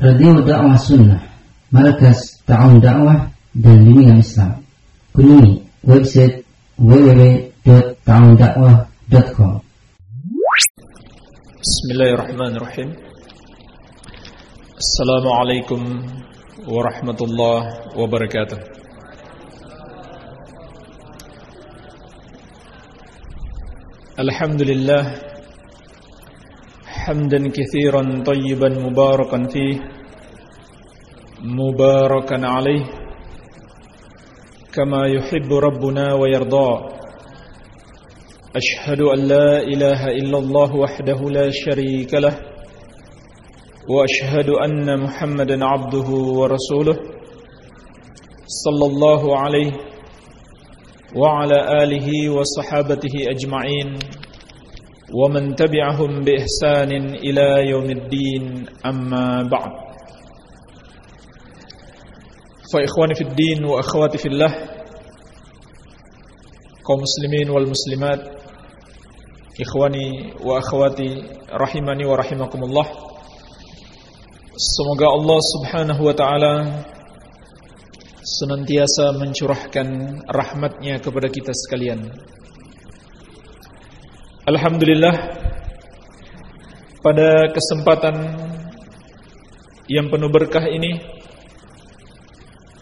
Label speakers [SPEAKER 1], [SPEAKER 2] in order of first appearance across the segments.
[SPEAKER 1] Radio Dakwah Sunnah. Markas Ta'awun Dakwah dan Bimbingan Islam. Kunjungi website www.ta'awundakwah.com
[SPEAKER 2] Bismillahirrahmanirrahim. Assalamualaikum warahmatullahi wabarakatuh. Alhamdulillah Kathiran tayyiban mubarakan fih Mubarakan alaih Kama yuhibbu Rabbuna wa yarda أشهد أن لا إله إلا الله وحده لا شريك له وأشهد أن محمدا عبده ورسوله صلى الله عليه وعلى آله وصحابته أجمعين. ومن تبعهم بإحسان إلى يوم الدين أما بعد فإخواني في الدين وأخواتي في الله muslimat ikhwani wa akhwati rahimani wa rahimakumullah semoga Allah Subhanahu wa taala senantiasa mencurahkan rahmatnya kepada kita sekalian Alhamdulillah pada kesempatan yang penuh berkah ini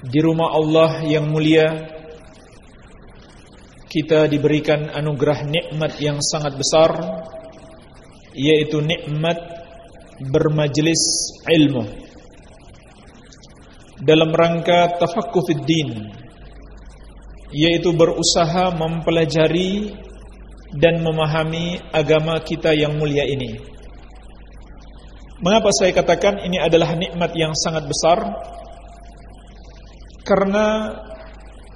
[SPEAKER 2] di rumah Allah yang mulia kita diberikan anugerah nikmat yang sangat besar yaitu nikmat bermajlis ilmu. Dalam rangka tafaqquh fid din yaitu berusaha mempelajari dan memahami agama kita yang mulia ini mengapa saya katakan ini adalah nikmat yang sangat besar karena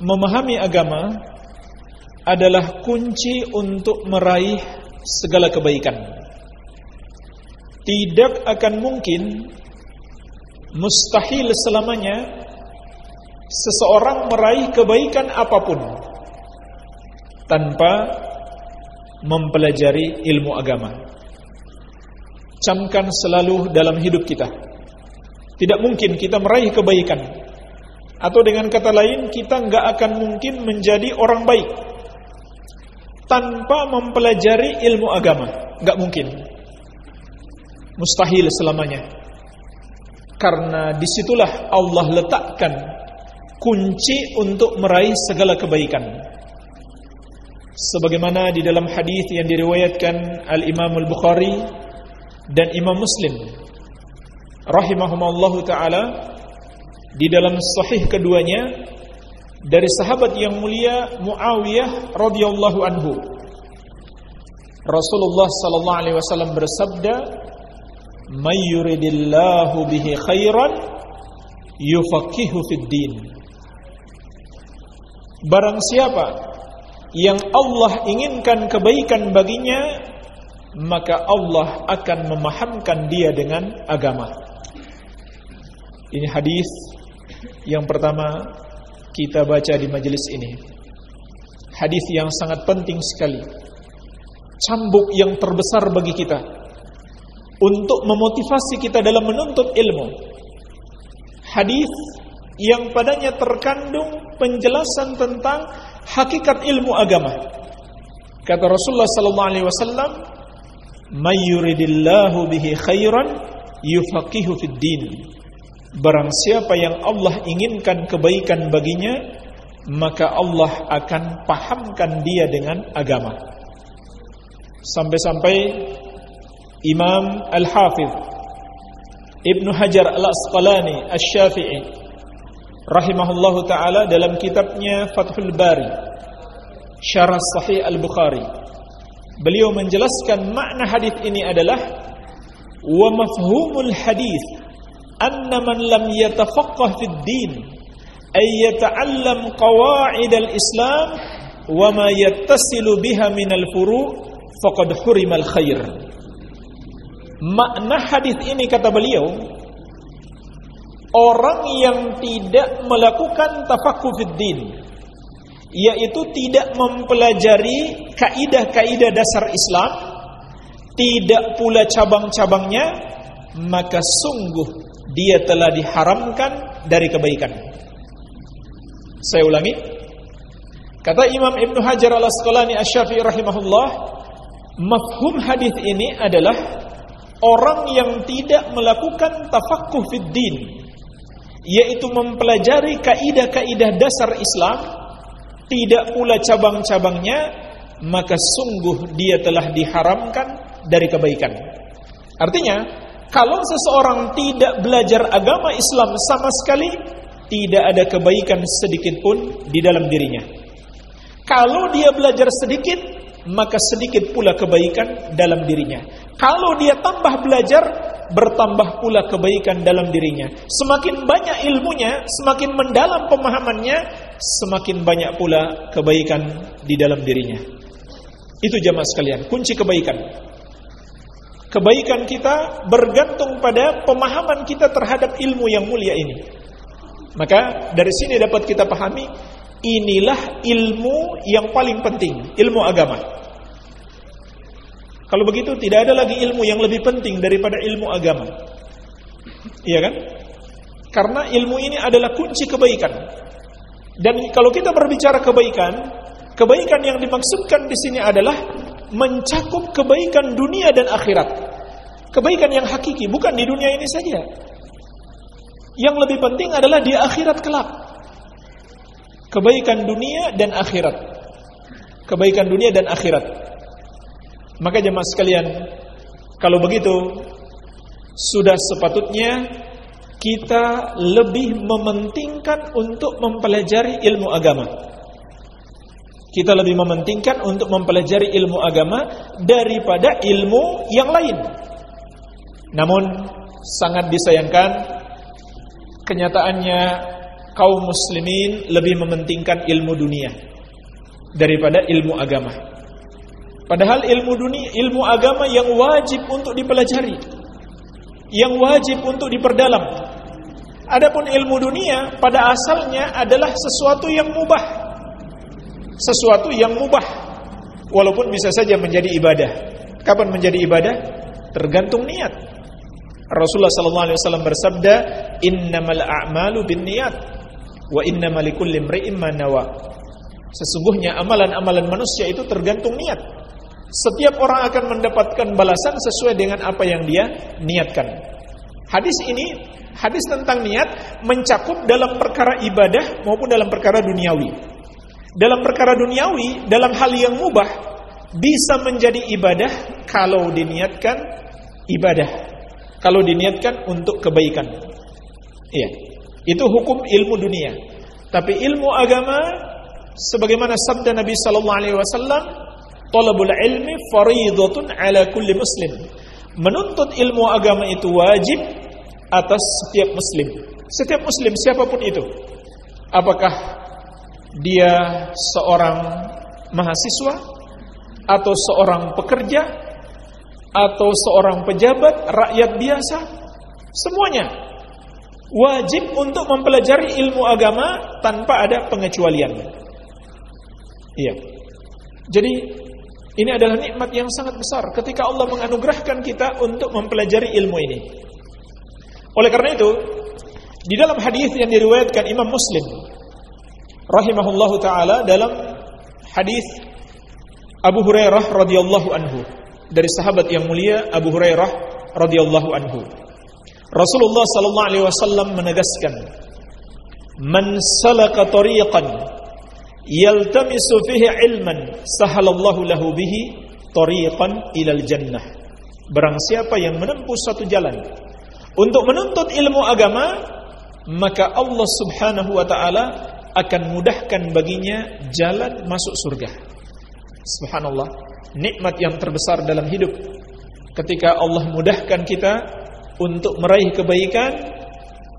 [SPEAKER 2] memahami agama adalah kunci untuk meraih segala kebaikan. Tidak akan mungkin mustahil selamanya seseorang meraih kebaikan apa pun tanpa mempelajari ilmu agama. Camkan selalu dalam hidup kita. Tidak mungkin kita meraih kebaikan. Atau dengan kata lain, kita nggak akan mungkin menjadi orang baik tanpa mempelajari ilmu agama. Gak mungkin. Mustahil selamanya. Karena di situlah Allah letakkan kunci untuk meraih segala kebaikan. Sebagaimana di dalam hadis yang diriwayatkan Al-Imam Al-Bukhari dan Imam Muslim rahimahumallahu taala di dalam sahih keduanya dari sahabat yang mulia Muawiyah radhiyallahu anhu. Rasulullah sallallahu alaihi wasallam bersabda, "May yuridillahu bihi khairan yufaqihu fid din." Barang siapa yang Allah inginkan kebaikan baginya, maka Allah akan memahamkan dia dengan agama. Ini hadis yang pertama kita baca di majelis ini. Hadis yang sangat penting sekali. Cambuk yang terbesar bagi kita untuk memotivasi kita dalam menuntut ilmu. Hadis yang padanya terkandung penjelasan tentang hakikat ilmu agama. Kata Rasulullah sallallahu alaihi wasallam, "May yuridillahu bihi khairan yufaqihu fid din." Barang siapa yang Allah inginkan kebaikan baginya Maka Allah akan pahamkan dia dengan agama Sampai-sampai Imam Al-Hafidh Ibn Hajar Al-Asqalani Al-Syafi'i rahimahullahu taala dalam kitabnya Fathul Bari Syarah Sahih Al-Bukhari. Beliau menjelaskan makna hadis ini adalah wa mafhumul hadis anna man lam yatafaqqah fid din ay yata'allam qawaid al-islam wa ma yattasilu biha min al-furu' faqad hurimal khair. Makna hadis ini kata beliau Orang yang tidak melakukan tafakufiddin Yaitu tidak mempelajari kaidah-kaidah dasar Islam Tidak pula cabang-cabangnya Maka sungguh dia telah diharamkan dari kebaikan. Saya ulangi. Kata Imam Ibn Hajar al-Asqalani asy-Syafi'i rahimahullah, mafhum hadis ini adalah orang yang tidak melakukan tafaqquh fid din, yaitu mempelajari kaidah-kaidah dasar Islam, tidak pula cabang-cabangnya, maka sungguh dia telah diharamkan dari kebaikan. Artinya, kalau seseorang tidak belajar agama Islam sama sekali, tidak ada kebaikan sedikit pun di dalam dirinya. Kalau dia belajar sedikit, maka sedikit pula kebaikan dalam dirinya. Kalau dia tambah belajar, bertambah pula kebaikan dalam dirinya. Semakin banyak ilmunya, semakin mendalam pemahamannya, semakin banyak pula kebaikan di dalam dirinya. Itu jamaah sekalian, kunci kebaikan. Kebaikan kita bergantung pada pemahaman kita terhadap ilmu yang mulia ini. Maka dari sini dapat kita pahami inilah ilmu yang paling penting, ilmu agama. Kalau begitu tidak ada lagi ilmu yang lebih penting daripada ilmu agama. Iya kan? Karena ilmu ini adalah kunci kebaikan. Dan kalau kita berbicara kebaikan, kebaikan yang dimaksudkan di sini adalah mencakup kebaikan dunia dan akhirat. Kebaikan yang hakiki, bukan di dunia ini saja. Yang lebih penting adalah di akhirat kelak kebaikan dunia dan akhirat. Kebaikan dunia dan akhirat. Maka jemaah sekalian, kalau begitu sudah sepatutnya kita lebih mementingkan untuk mempelajari ilmu agama. Kita lebih mementingkan untuk mempelajari ilmu agama daripada ilmu yang lain. Namun sangat disayangkan kenyataannya kaum muslimin lebih mementingkan ilmu dunia daripada ilmu agama. Padahal ilmu dunia, ilmu agama yang wajib untuk dipelajari, yang wajib untuk diperdalam. Adapun ilmu dunia pada asalnya adalah sesuatu yang mubah. Sesuatu yang mubah. Walaupun bisa saja menjadi ibadah. Kapan menjadi ibadah? Tergantung niat. Rasulullah sallallahu alaihi wasallam bersabda, "Innamal a'malu binniyat." Wa inna malikul manawa. Sesungguhnya amalan-amalan manusia itu tergantung niat. Setiap orang akan mendapatkan balasan sesuai dengan apa yang dia niatkan. Hadis ini, hadis tentang niat mencakup dalam perkara ibadah maupun dalam perkara duniawi. Dalam perkara duniawi, dalam hal yang mubah bisa menjadi ibadah kalau diniatkan ibadah. Kalau diniatkan untuk kebaikan. Iya. Itu hukum ilmu dunia. Tapi ilmu agama sebagaimana sabda Nabi sallallahu alaihi wasallam, "Talabul ilmi fariidatun ala kulli muslim." Menuntut ilmu agama itu wajib atas setiap muslim. Setiap muslim siapa pun itu. Apakah dia seorang mahasiswa atau seorang pekerja atau seorang pejabat, rakyat biasa, semuanya wajib untuk mempelajari ilmu agama tanpa ada pengecualian. Iya. Jadi ini adalah nikmat yang sangat besar ketika Allah menganugerahkan kita untuk mempelajari ilmu ini. Oleh karena itu, di dalam hadis yang diriwayatkan Imam Muslim rahimahullahu taala dalam hadis Abu Hurairah radhiyallahu anhu dari sahabat yang mulia Abu Hurairah radhiyallahu anhu Rasulullah sallallahu alaihi wasallam menegaskan, "Man salaka tariqan yaltamisu fihi ilman, sahalallahu lahu bihi tariqan ilal jannah." Barang siapa yang menempuh satu jalan untuk menuntut ilmu agama, maka Allah Subhanahu wa taala akan mudahkan baginya jalan masuk surga. Subhanallah, nikmat yang terbesar dalam hidup ketika Allah mudahkan kita untuk meraih kebaikan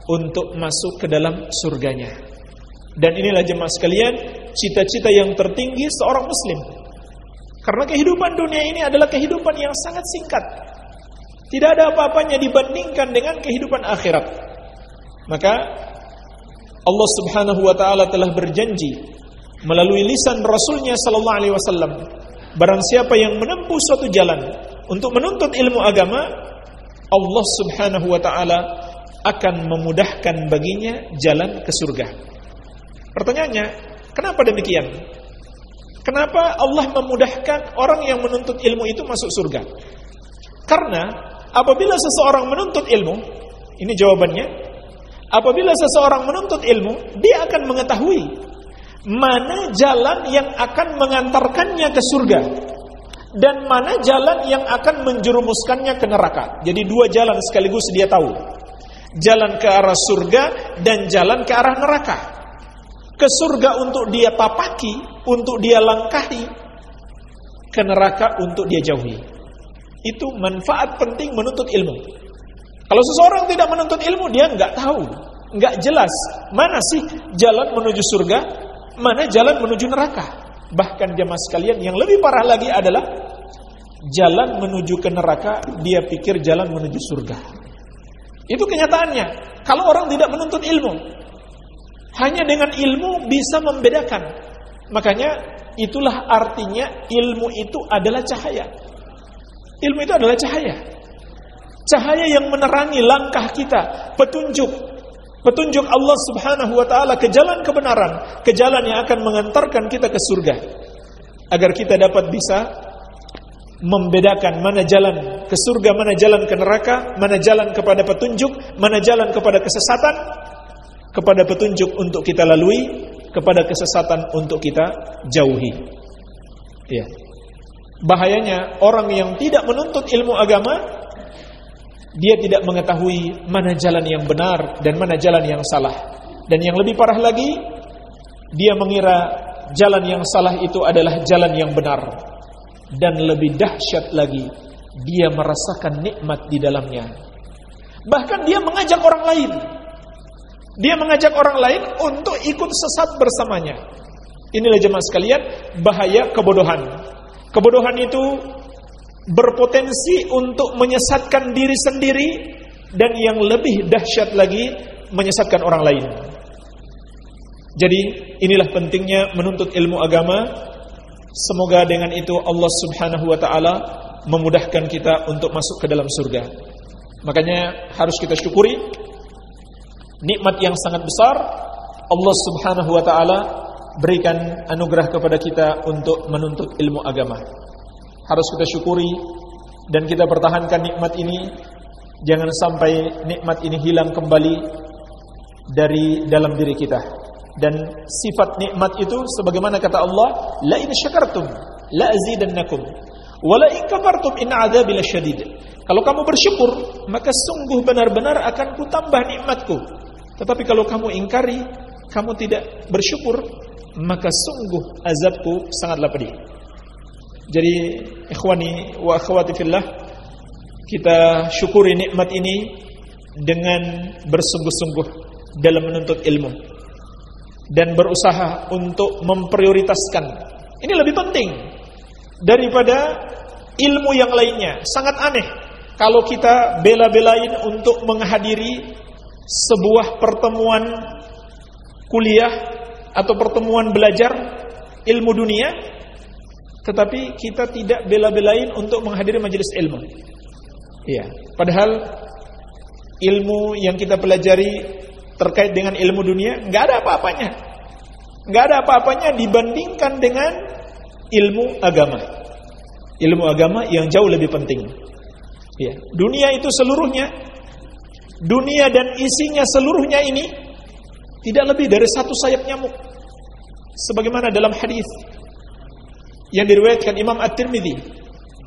[SPEAKER 2] untuk masuk ke dalam surganya. Dan inilah jemaah sekalian, cita-cita yang tertinggi seorang muslim. Karena kehidupan dunia ini adalah kehidupan yang sangat singkat. Tidak ada apa-apanya dibandingkan dengan kehidupan akhirat. Maka Allah Subhanahu wa taala telah berjanji melalui lisan Rasulnya sallallahu alaihi wasallam, barang siapa yang menempuh suatu jalan untuk menuntut ilmu agama, Allah Subhanahu wa taala akan memudahkan baginya jalan ke surga. Pertanyaannya, kenapa demikian? Kenapa Allah memudahkan orang yang menuntut ilmu itu masuk surga? Karena apabila seseorang menuntut ilmu, ini jawabannya, apabila seseorang menuntut ilmu, dia akan mengetahui mana jalan yang akan mengantarkannya ke surga dan mana jalan yang akan menjerumuskannya ke neraka. Jadi dua jalan sekaligus dia tahu. Jalan ke arah surga dan jalan ke arah neraka. Ke surga untuk dia tapaki, untuk dia langkahi. Ke neraka untuk dia jauhi. Itu manfaat penting menuntut ilmu. Kalau seseorang tidak menuntut ilmu, dia nggak tahu, nggak jelas mana sih jalan menuju surga, mana jalan menuju neraka. Bahkan jemaah sekalian yang lebih parah lagi adalah jalan menuju ke neraka, dia pikir jalan menuju surga. Itu kenyataannya. Kalau orang tidak menuntut ilmu, hanya dengan ilmu bisa membedakan. Makanya itulah artinya ilmu itu adalah cahaya. Ilmu itu adalah cahaya. Cahaya yang menerangi langkah kita, petunjuk petunjuk Allah Subhanahu wa taala ke jalan kebenaran, ke jalan yang akan mengantarkan kita ke surga. Agar kita dapat bisa membedakan mana jalan ke surga, mana jalan ke neraka, mana jalan kepada petunjuk, mana jalan kepada kesesatan, kepada petunjuk untuk kita lalui, kepada kesesatan untuk kita jauhi. Ya. Bahayanya orang yang tidak menuntut ilmu agama, dia tidak mengetahui mana jalan yang benar dan mana jalan yang salah. Dan yang lebih parah lagi, dia mengira jalan yang salah itu adalah jalan yang benar dan lebih dahsyat lagi dia merasakan nikmat di dalamnya. Bahkan dia mengajak orang lain. Dia mengajak orang lain untuk ikut sesat bersamanya. Inilah jemaah sekalian bahaya kebodohan. Kebodohan itu berpotensi untuk menyesatkan diri sendiri dan yang lebih dahsyat lagi menyesatkan orang lain. Jadi inilah pentingnya menuntut ilmu agama Semoga dengan itu Allah Subhanahu wa taala memudahkan kita untuk masuk ke dalam surga. Makanya harus kita syukuri nikmat yang sangat besar Allah Subhanahu wa taala berikan anugerah kepada kita untuk menuntut ilmu agama. Harus kita syukuri dan kita pertahankan nikmat ini jangan sampai nikmat ini hilang kembali dari dalam diri kita dan sifat nikmat itu sebagaimana kata Allah la in syakartum la azidannakum. Wa la in kafartum in adzabi lasyadid. Kalau kamu bersyukur maka sungguh benar-benar akan kutambah nikmatku. Tetapi kalau kamu ingkari kamu tidak bersyukur maka sungguh azabku sangatlah pedih. Jadi ikhwani wa akhwati fillah kita syukuri nikmat ini dengan bersungguh-sungguh dalam menuntut ilmu dan berusaha untuk memprioritaskan. Ini lebih penting daripada ilmu yang lainnya. Sangat aneh kalau kita bela-belain untuk menghadiri sebuah pertemuan kuliah atau pertemuan belajar ilmu dunia tetapi kita tidak bela-belain untuk menghadiri majelis ilmu. Iya, padahal ilmu yang kita pelajari terkait dengan ilmu dunia nggak ada apa-apanya. Nggak ada apa-apanya dibandingkan dengan ilmu agama. Ilmu agama yang jauh lebih penting. Ya dunia itu seluruhnya dunia dan isinya seluruhnya ini tidak lebih dari satu sayap nyamuk. Sebagaimana dalam hadis yang diriwayatkan Imam At-Tirmidzi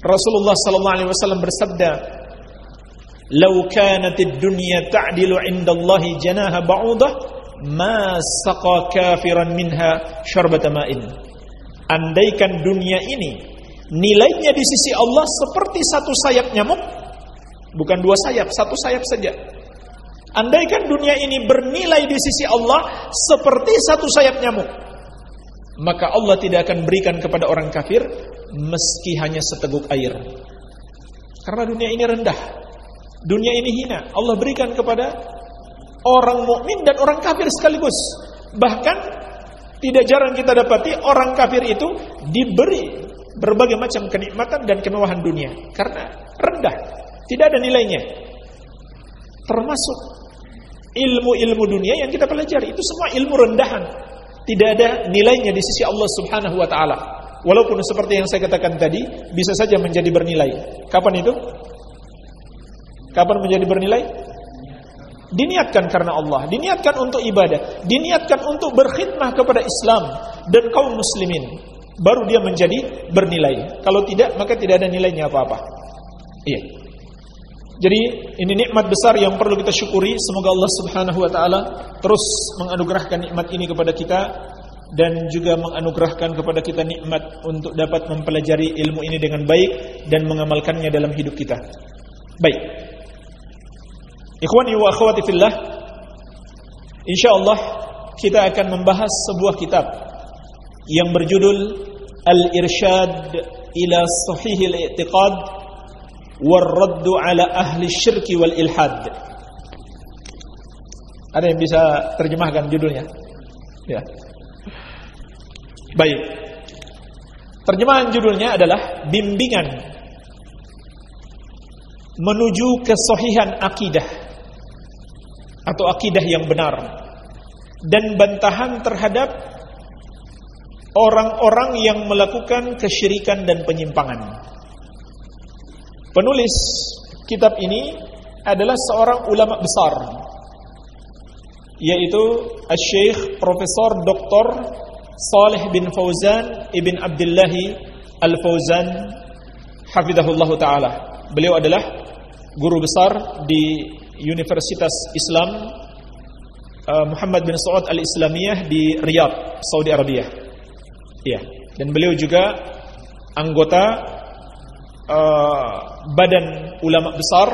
[SPEAKER 2] Rasulullah sallallahu alaihi wasallam bersabda "Lau kanat ad-dunya ta'dilu 'inda Allah janaha ba'udah, ma saqa kafiran minha syarbata ma'in." Andaikan dunia ini nilainya di sisi Allah seperti satu sayap nyamuk, bukan dua sayap, satu sayap saja. Andaikan dunia ini bernilai di sisi Allah seperti satu sayap nyamuk, maka Allah tidak akan berikan kepada orang kafir meski hanya seteguk air. Karena dunia ini rendah. Dunia ini hina. Allah berikan kepada orang mukmin dan orang kafir sekaligus. Bahkan tidak jarang kita dapati orang kafir itu diberi berbagai macam kenikmatan dan kemewahan dunia karena rendah, tidak ada nilainya. Termasuk ilmu-ilmu dunia yang kita pelajari itu semua ilmu rendahan. Tidak ada nilainya di sisi Allah Subhanahu wa taala. Walaupun seperti yang saya katakan tadi, bisa saja menjadi bernilai. Kapan itu? Kapan menjadi bernilai? Diniatkan karena Allah, diniatkan untuk ibadah, diniatkan untuk berkhidmah kepada Islam dan kaum muslimin. Baru dia menjadi bernilai. Kalau tidak, maka tidak ada nilainya apa-apa. Iya. Jadi ini nikmat besar yang perlu kita syukuri. Semoga Allah Subhanahu wa taala terus menganugerahkan nikmat ini kepada kita dan juga menganugerahkan kepada kita nikmat untuk dapat mempelajari ilmu ini dengan baik dan mengamalkannya dalam hidup kita. Baik. Ikhwani wa akhwati fillah, insyaallah kita akan membahas sebuah kitab yang berjudul Al-Irsyad ila Sahihil I'tiqad Raddu ala Ahli Syirki wal Ilhad. Ada yang bisa terjemahkan judulnya? Ya. Baik. Terjemahan judulnya adalah bimbingan menuju kesohihan akidah atau akidah yang benar dan bantahan terhadap orang-orang yang melakukan kesyirikan dan penyimpangan. Penulis kitab ini adalah seorang ulama besar yaitu Syekh Profesor Dr. Saleh bin Fauzan ibn Abdullah Al-Fauzan hafizahullah taala. Beliau adalah guru besar di Universitas Islam uh, Muhammad bin Saud Al-Islamiyah di Riyadh, Saudi Arabia. Iya, dan beliau juga anggota uh, Badan Ulama Besar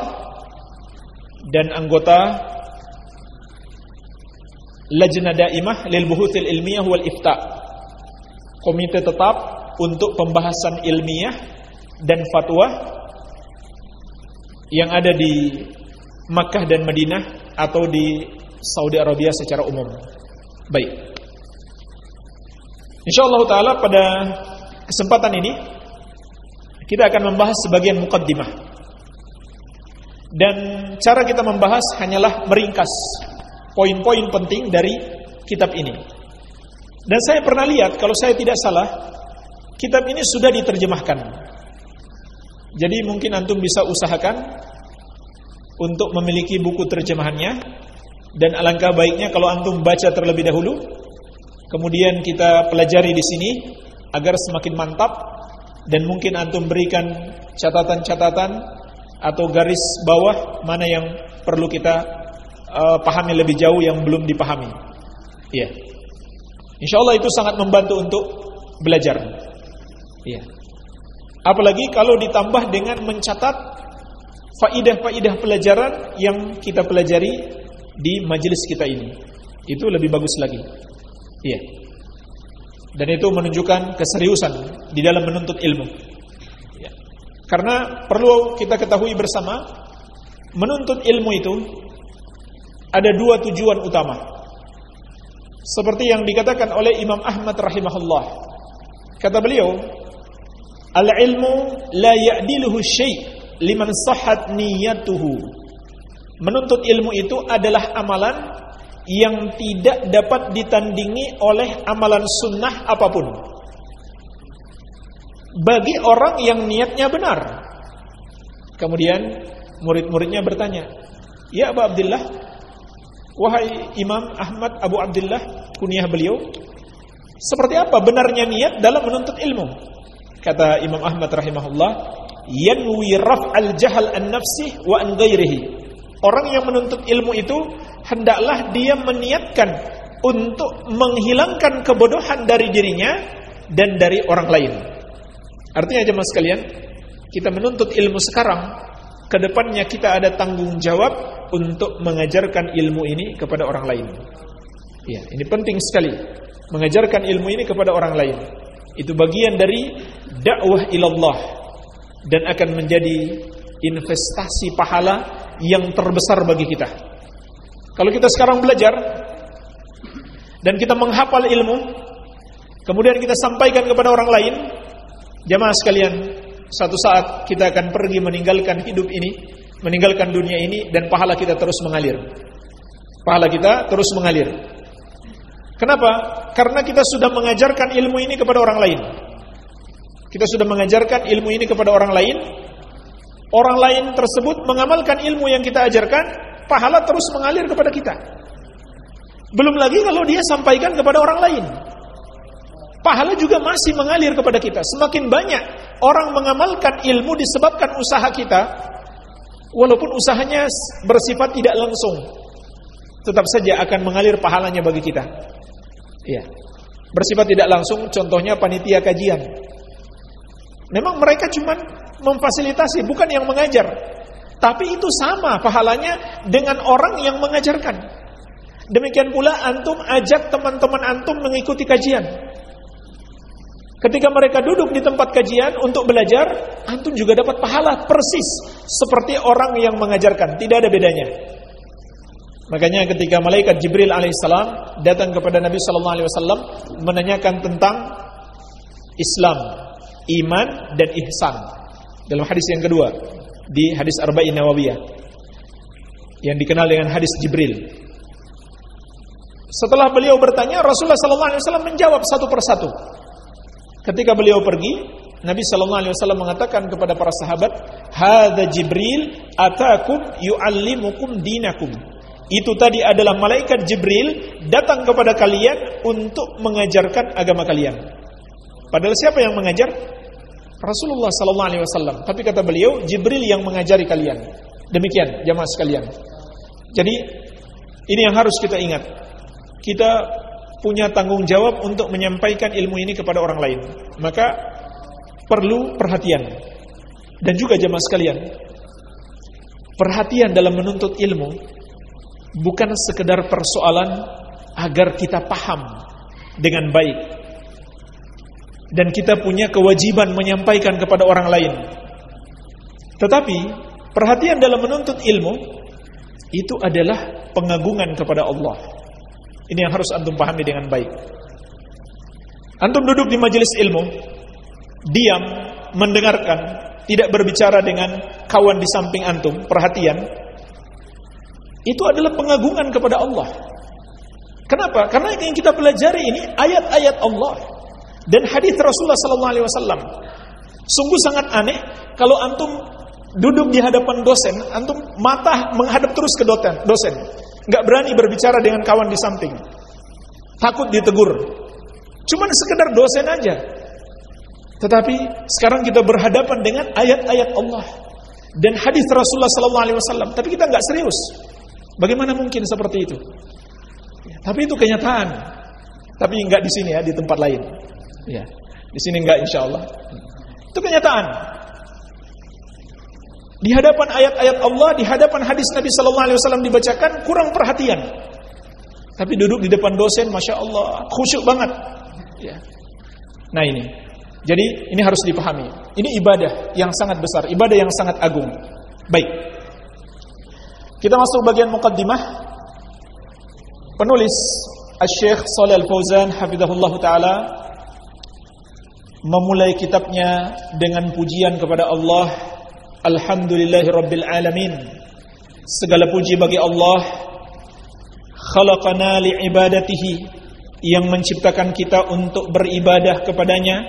[SPEAKER 2] dan anggota Lajnah Daimah lil Buhuthil Ilmiyah wal Ifta. Komite tetap untuk pembahasan ilmiah dan fatwa yang ada di Makkah dan Madinah atau di Saudi Arabia secara umum. Baik. Insyaallah taala pada kesempatan ini kita akan membahas sebagian mukaddimah. Dan cara kita membahas hanyalah meringkas poin-poin penting dari kitab ini. Dan saya pernah lihat, kalau saya tidak salah, kitab ini sudah diterjemahkan. Jadi mungkin antum bisa usahakan untuk memiliki buku terjemahannya dan alangkah baiknya kalau antum baca terlebih dahulu kemudian kita pelajari di sini agar semakin mantap dan mungkin antum berikan catatan-catatan atau garis bawah mana yang perlu kita uh, pahami lebih jauh yang belum dipahami. Iya. Insya Allah itu sangat membantu untuk belajar. Iya. Apalagi kalau ditambah dengan mencatat faidah-faidah pelajaran yang kita pelajari di majelis kita ini. Itu lebih bagus lagi. Iya. Dan itu menunjukkan keseriusan di dalam menuntut ilmu. Iya. Karena perlu kita ketahui bersama, menuntut ilmu itu ada dua tujuan utama. Seperti yang dikatakan oleh Imam Ahmad rahimahullah. Kata beliau, "Al-ilmu la ya'diluhu syai' liman sahhat niyatuhu." Menuntut ilmu itu adalah amalan yang tidak dapat ditandingi oleh amalan sunnah apa pun. Bagi orang yang niatnya benar. Kemudian murid-muridnya bertanya, "Ya Abu Abdullah, Wahai Imam Ahmad Abu Abdullah kunyah beliau Seperti apa benarnya niat dalam menuntut ilmu Kata Imam Ahmad rahimahullah Yanwi raf'al jahal an nafsih wa an ghairihi Orang yang menuntut ilmu itu Hendaklah dia meniatkan Untuk menghilangkan kebodohan dari dirinya Dan dari orang lain Artinya jemaah sekalian Kita menuntut ilmu sekarang Ke depannya kita ada tanggung jawab untuk mengajarkan ilmu ini kepada orang lain. Ya, ini penting sekali mengajarkan ilmu ini kepada orang lain. Itu bagian dari dakwah ilallah dan akan menjadi investasi pahala yang terbesar bagi kita. Kalau kita sekarang belajar dan kita menghafal ilmu, kemudian kita sampaikan kepada orang lain, jamaah sekalian, satu saat kita akan pergi meninggalkan hidup ini meninggalkan dunia ini dan pahala kita terus mengalir. Pahala kita terus mengalir. Kenapa? Karena kita sudah mengajarkan ilmu ini kepada orang lain. Kita sudah mengajarkan ilmu ini kepada orang lain. Orang lain tersebut mengamalkan ilmu yang kita ajarkan, pahala terus mengalir kepada kita. Belum lagi kalau dia sampaikan kepada orang lain. Pahala juga masih mengalir kepada kita. Semakin banyak orang mengamalkan ilmu disebabkan usaha kita, walaupun usahanya bersifat tidak langsung, tetap saja akan mengalir pahalanya bagi kita. Iya. Bersifat tidak langsung, contohnya panitia kajian. Memang mereka cuma memfasilitasi, bukan yang mengajar. Tapi itu sama pahalanya dengan orang yang mengajarkan. Demikian pula antum ajak teman-teman antum mengikuti kajian. Ketika mereka duduk di tempat kajian untuk belajar, antum juga dapat pahala persis seperti orang yang mengajarkan, tidak ada bedanya. Makanya ketika malaikat Jibril alaihissalam datang kepada Nabi sallallahu alaihi wasallam menanyakan tentang Islam, iman dan ihsan. Dalam hadis yang kedua di hadis Arba'in Nawawiyah yang dikenal dengan hadis Jibril. Setelah beliau bertanya, Rasulullah sallallahu alaihi wasallam menjawab satu persatu. Ketika beliau pergi, Nabi sallallahu alaihi wasallam mengatakan kepada para sahabat, "Hadza Jibril atakum yuallimukum dinakum." Itu tadi adalah malaikat Jibril datang kepada kalian untuk mengajarkan agama kalian. Padahal siapa yang mengajar? Rasulullah sallallahu alaihi wasallam. Tapi kata beliau, Jibril yang mengajari kalian. Demikian jamaah sekalian. Jadi ini yang harus kita ingat kita punya tanggung jawab untuk menyampaikan ilmu ini kepada orang lain. Maka perlu perhatian. Dan juga jemaah sekalian, perhatian dalam menuntut ilmu bukan sekedar persoalan agar kita paham dengan baik dan kita punya kewajiban menyampaikan kepada orang lain. Tetapi perhatian dalam menuntut ilmu itu adalah pengagungan kepada Allah. Ini yang harus antum pahami dengan baik. Antum duduk di majelis ilmu, diam, mendengarkan, tidak berbicara dengan kawan di samping antum, perhatian. Itu adalah pengagungan kepada Allah. Kenapa? Karena yang kita pelajari ini ayat-ayat Allah dan hadis Rasulullah sallallahu alaihi wasallam. Sungguh sangat aneh kalau antum duduk di hadapan dosen, antum mata menghadap terus ke dosen nggak berani berbicara dengan kawan di samping. Takut ditegur. Cuman sekedar dosen aja. Tetapi sekarang kita berhadapan dengan ayat-ayat Allah dan hadis Rasulullah sallallahu alaihi wasallam, tapi kita nggak serius. Bagaimana mungkin seperti itu? Tapi itu kenyataan. Tapi nggak di sini ya, di tempat lain. Ya, di sini nggak insya Allah. Itu kenyataan. Di hadapan ayat-ayat Allah, di hadapan hadis Nabi Sallallahu Alaihi Wasallam dibacakan, kurang perhatian. Tapi duduk di depan dosen, masya Allah, khusyuk banget. Ya. Nah ini, jadi ini harus dipahami. Ini ibadah yang sangat besar, ibadah yang sangat agung. Baik, kita masuk bagian mukaddimah. Penulis Al-Syeikh Salih Al-Fauzan Hafizahullah Ta'ala Memulai kitabnya dengan pujian kepada Allah Alhamdulillahi Segala puji bagi Allah. Khalaqana li'ibadatihi Yang menciptakan kita untuk beribadah kepadanya.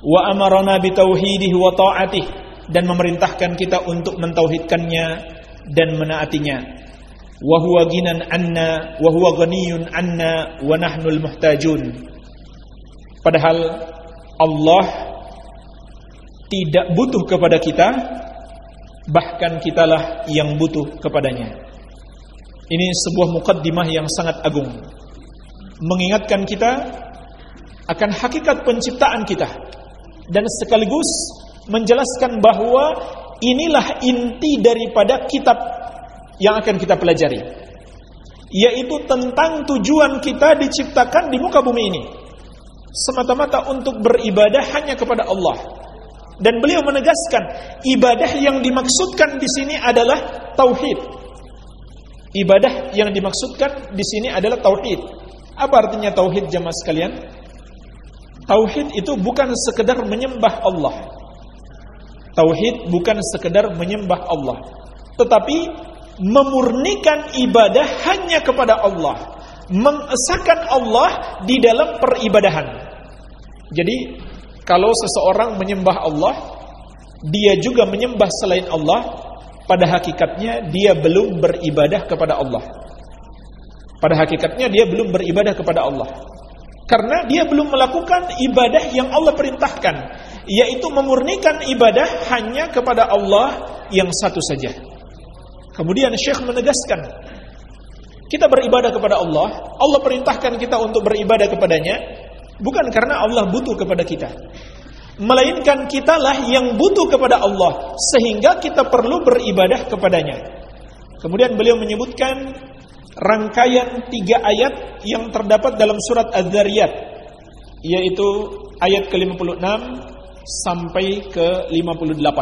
[SPEAKER 2] Wa amarana bitauhidihi wa ta'atih Dan memerintahkan kita untuk mentauhidkannya Dan menaatinya. Wa ginan anna Wa huwa anna Wa nahnul muhtajun. Padahal Allah tidak butuh kepada kita bahkan kitalah yang butuh kepadanya. Ini sebuah mukaddimah yang sangat agung. Mengingatkan kita akan hakikat penciptaan kita dan sekaligus menjelaskan bahwa inilah inti daripada kitab yang akan kita pelajari yaitu tentang tujuan kita diciptakan di muka bumi ini semata-mata untuk beribadah hanya kepada Allah dan beliau menegaskan ibadah yang dimaksudkan di sini adalah tauhid. Ibadah yang dimaksudkan di sini adalah tauhid. Apa artinya tauhid jemaah sekalian? Tauhid itu bukan sekedar menyembah Allah. Tauhid bukan sekedar menyembah Allah, tetapi memurnikan ibadah hanya kepada Allah, mengesahkan Allah di dalam peribadahan. Jadi, kalau seseorang menyembah Allah, dia juga menyembah selain Allah, pada hakikatnya dia belum beribadah kepada Allah. Pada hakikatnya dia belum beribadah kepada Allah. Karena dia belum melakukan ibadah yang Allah perintahkan, yaitu memurnikan ibadah hanya kepada Allah yang satu saja. Kemudian Syekh menegaskan, kita beribadah kepada Allah, Allah perintahkan kita untuk beribadah kepadanya, bukan karena Allah butuh kepada kita melainkan kitalah yang butuh kepada Allah sehingga kita perlu beribadah kepadanya. Kemudian beliau menyebutkan rangkaian tiga ayat yang terdapat dalam surat Az-Zariyat yaitu ayat ke-56 sampai ke-58.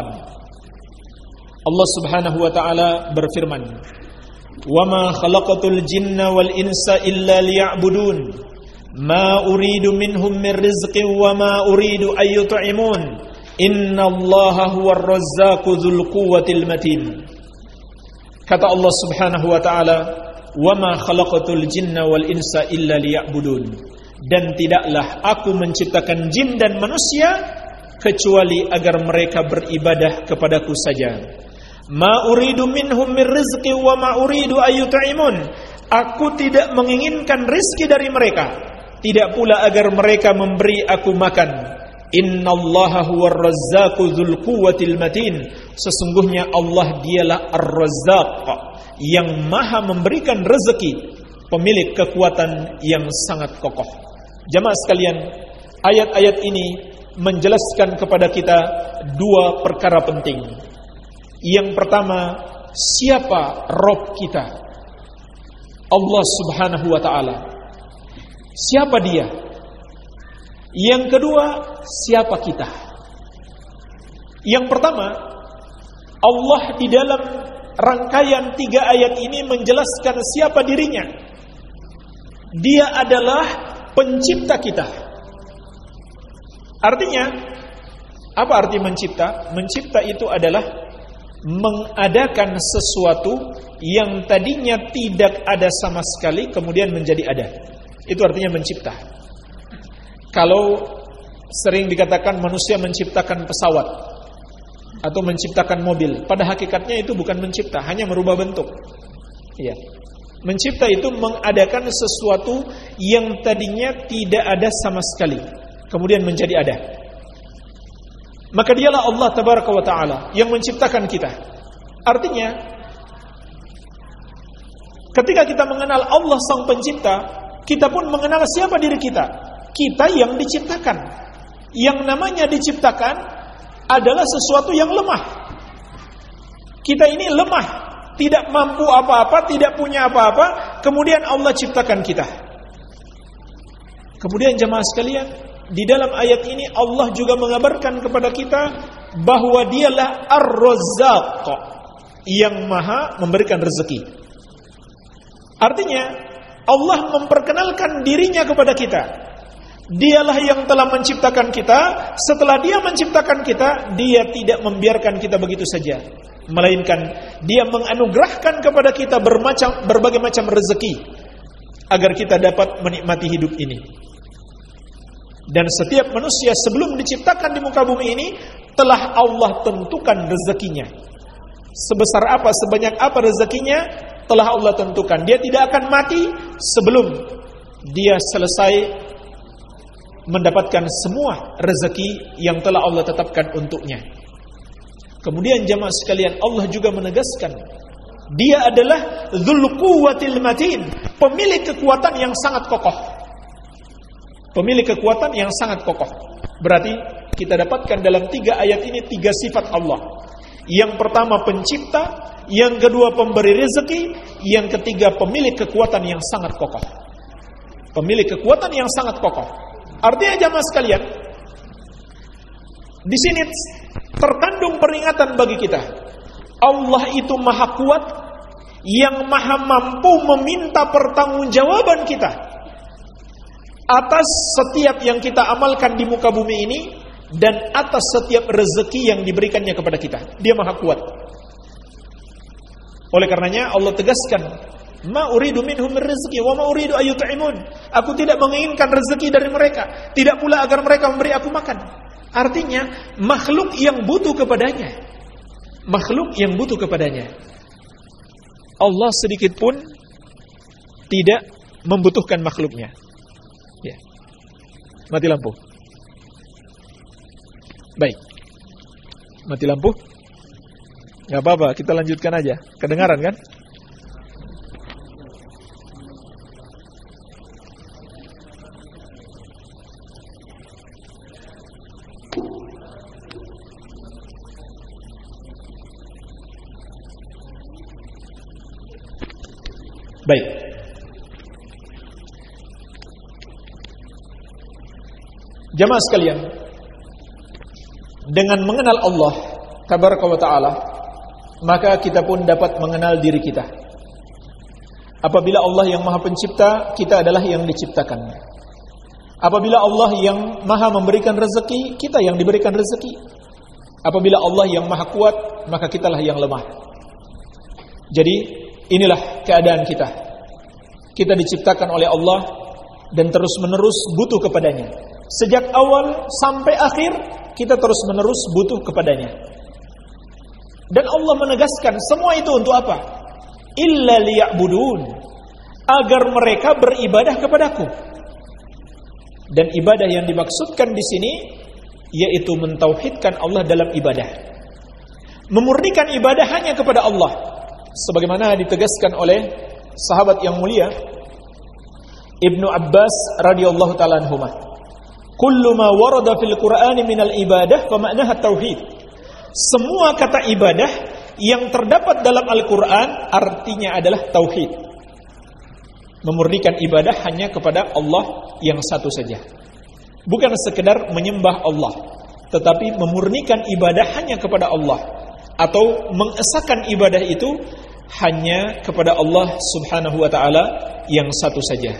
[SPEAKER 2] Allah Subhanahu wa taala berfirman, "Wa ma khalaqatul jinna wal insa illa liya'budun." ma uridu minhum min rizqin wa ma uridu ay yut'imun innallaha huwar razzaqu dzul quwwatil matin kata Allah Subhanahu wa taala wa ma khalaqatul jinna wal insa illa liya'budun dan tidaklah aku menciptakan jin dan manusia kecuali agar mereka beribadah kepadaku saja ma uridu minhum min rizqi wa ma uridu ayyut'imun aku tidak menginginkan rizki dari mereka tidak pula agar mereka memberi aku makan. Innallaha huwar razzaqu dzul quwwatil matin. Sesungguhnya Allah dialah Ar-Razzaq yang Maha memberikan rezeki, pemilik kekuatan yang sangat kokoh. Jamaah sekalian, ayat-ayat ini menjelaskan kepada kita dua perkara penting. Yang pertama, siapa Rob kita? Allah Subhanahu wa taala. Siapa dia? Yang kedua, siapa kita? Yang pertama, Allah di dalam rangkaian tiga ayat ini menjelaskan siapa dirinya. Dia adalah pencipta kita. Artinya, apa arti mencipta? Mencipta itu adalah mengadakan sesuatu yang tadinya tidak ada sama sekali kemudian menjadi ada. Itu artinya mencipta. Kalau sering dikatakan manusia menciptakan pesawat atau menciptakan mobil, pada hakikatnya itu bukan mencipta, hanya merubah bentuk. Iya. Mencipta itu mengadakan sesuatu yang tadinya tidak ada sama sekali, kemudian menjadi ada. Maka dialah Allah tabaraka wa taala yang menciptakan kita. Artinya ketika kita mengenal Allah sang pencipta, kita pun mengenal siapa diri kita. Kita yang diciptakan. Yang namanya diciptakan adalah sesuatu yang lemah. Kita ini lemah, tidak mampu apa-apa, tidak punya apa-apa, kemudian Allah ciptakan kita. Kemudian jemaah sekalian, di dalam ayat ini Allah juga mengabarkan kepada kita bahwa dialah Ar-Razzaq yang maha memberikan rezeki. Artinya, Allah memperkenalkan dirinya kepada kita. Dialah yang telah menciptakan kita. Setelah dia menciptakan kita, dia tidak membiarkan kita begitu saja. Melainkan dia menganugerahkan kepada kita bermacam, berbagai macam rezeki. Agar kita dapat menikmati hidup ini. Dan setiap manusia sebelum diciptakan di muka bumi ini, telah Allah tentukan rezekinya. Sebesar apa, sebanyak apa rezekinya, telah Allah tentukan. Dia tidak akan mati sebelum dia selesai mendapatkan semua rezeki yang telah Allah tetapkan untuknya. Kemudian jamaah sekalian Allah juga menegaskan dia adalah dzul quwwatil matin, pemilik kekuatan yang sangat kokoh. Pemilik kekuatan yang sangat kokoh. Berarti kita dapatkan dalam tiga ayat ini tiga sifat Allah. Yang pertama pencipta, yang kedua pemberi rezeki, yang ketiga pemilik kekuatan yang sangat kokoh. Pemilik kekuatan yang sangat kokoh. Artinya jamaah sekalian, di sini terkandung peringatan bagi kita. Allah itu maha kuat yang maha mampu meminta pertanggungjawaban kita atas setiap yang kita amalkan di muka bumi ini dan atas setiap rezeki yang diberikannya kepada kita. Dia maha kuat. Oleh karenanya Allah tegaskan, "Ma uridu minhum rizqi wa ma uridu ayut'imun." Aku tidak menginginkan rezeki dari mereka, tidak pula agar mereka memberi aku makan. Artinya, makhluk yang butuh kepadanya. Makhluk yang butuh kepadanya. Allah sedikit pun tidak membutuhkan makhluknya. Mati lampu. Baik. Mati lampu. Gak apa-apa, kita lanjutkan aja. Kedengaran kan? Baik. Jamaah sekalian, dengan mengenal Allah tabaraka wa taala, maka kita pun dapat mengenal diri kita. Apabila Allah yang Maha Pencipta, kita adalah yang diciptakan. Apabila Allah yang Maha memberikan rezeki, kita yang diberikan rezeki. Apabila Allah yang Maha Kuat, maka kitalah yang lemah. Jadi, inilah keadaan kita. Kita diciptakan oleh Allah dan terus-menerus butuh kepadanya. Sejak awal sampai akhir kita terus-menerus butuh kepadanya. Dan Allah menegaskan semua itu untuk apa? Illa liya'budun. Agar mereka beribadah kepadaku. Dan ibadah yang dimaksudkan di sini yaitu mentauhidkan Allah dalam ibadah. Memurnikan ibadah hanya kepada Allah. Sebagaimana ditegaskan oleh sahabat yang mulia Ibnu Abbas radhiyallahu taala anhumah kullu ma warada fil Qur'ani minal ibadah fa ma'naha tauhid. Semua kata ibadah yang terdapat dalam Al-Qur'an artinya adalah tauhid. Memurnikan ibadah hanya kepada Allah yang satu saja. Bukan sekedar menyembah Allah, tetapi memurnikan ibadah hanya kepada Allah atau mengesahkan ibadah itu hanya kepada Allah Subhanahu wa taala yang satu saja.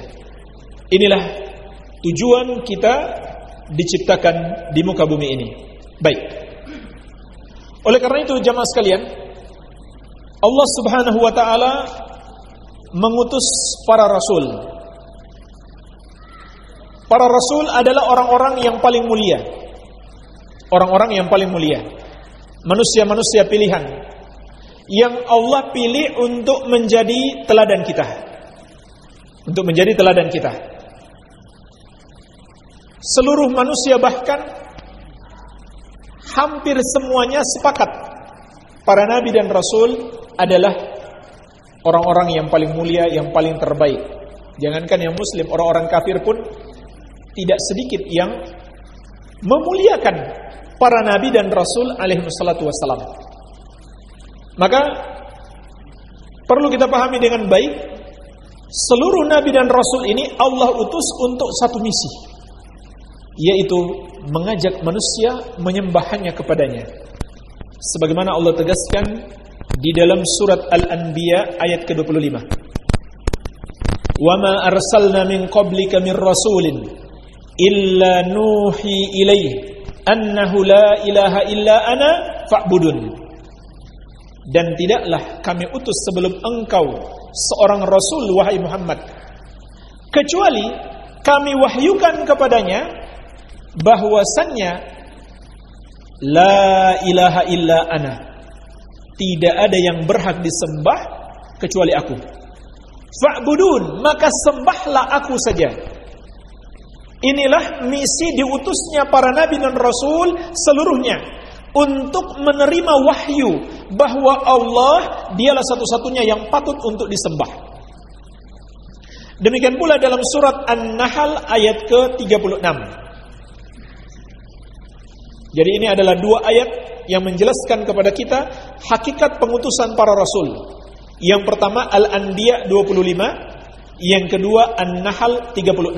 [SPEAKER 2] Inilah tujuan kita diciptakan di muka bumi ini. Baik. Oleh karena itu jamaah sekalian, Allah Subhanahu wa taala mengutus para rasul. Para rasul adalah orang-orang yang paling mulia. Orang-orang yang paling mulia. Manusia-manusia pilihan yang Allah pilih untuk menjadi teladan kita. Untuk menjadi teladan kita seluruh manusia bahkan hampir semuanya sepakat para nabi dan rasul adalah orang-orang yang paling mulia, yang paling terbaik. Jangankan yang muslim, orang-orang kafir pun tidak sedikit yang memuliakan para nabi dan rasul alaihi wassalatu wassalam. Maka perlu kita pahami dengan baik seluruh nabi dan rasul ini Allah utus untuk satu misi yaitu mengajak manusia menyembahnya kepadanya. Sebagaimana Allah tegaskan di dalam surat Al-Anbiya ayat ke-25. "Wa ma arsalna min qablika min rasulin illa nuhi ilaihi annahu la ilaha illa ana fa'budun." Dan tidaklah kami utus sebelum engkau seorang rasul wahai Muhammad kecuali kami wahyukan kepadanya bahwasannya la ilaha illa ana. Tidak ada yang berhak disembah kecuali aku. Fa'budun, maka sembahlah aku saja. Inilah misi diutusnya para nabi dan rasul seluruhnya untuk menerima wahyu bahwa Allah dialah satu-satunya yang patut untuk disembah. Demikian pula dalam surat An-Nahl ayat ke-36. Jadi ini adalah dua ayat yang menjelaskan kepada kita hakikat pengutusan para rasul. Yang pertama Al-Anbiya 25, yang kedua An-Nahl 36.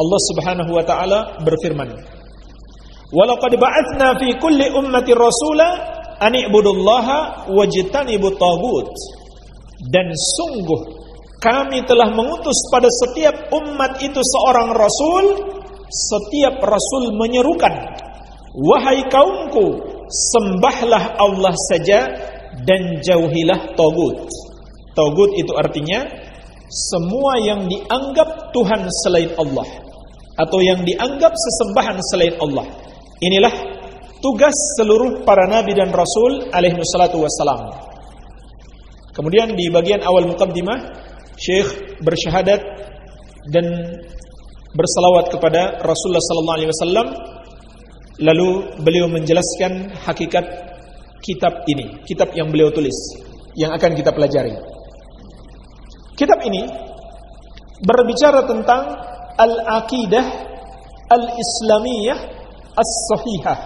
[SPEAKER 2] Allah Subhanahu wa taala berfirman, "Walaqad ba'atsna fi kulli ummati rasula an i'budullaha wajtanibut tagut." Dan sungguh kami telah mengutus pada setiap umat itu seorang rasul setiap rasul menyerukan wahai kaumku sembahlah Allah saja dan jauhilah togut. Togut itu artinya semua yang dianggap Tuhan selain Allah atau yang dianggap sesembahan selain Allah. Inilah tugas seluruh para nabi dan rasul alaihi wassalatu wassalam. Kemudian di bagian awal mukaddimah Syekh bersyahadat dan bersalawat kepada Rasulullah sallallahu alaihi wasallam lalu beliau menjelaskan hakikat kitab ini, kitab yang beliau tulis yang akan kita pelajari. Kitab ini berbicara tentang al-aqidah al-islamiyah as-sahihah.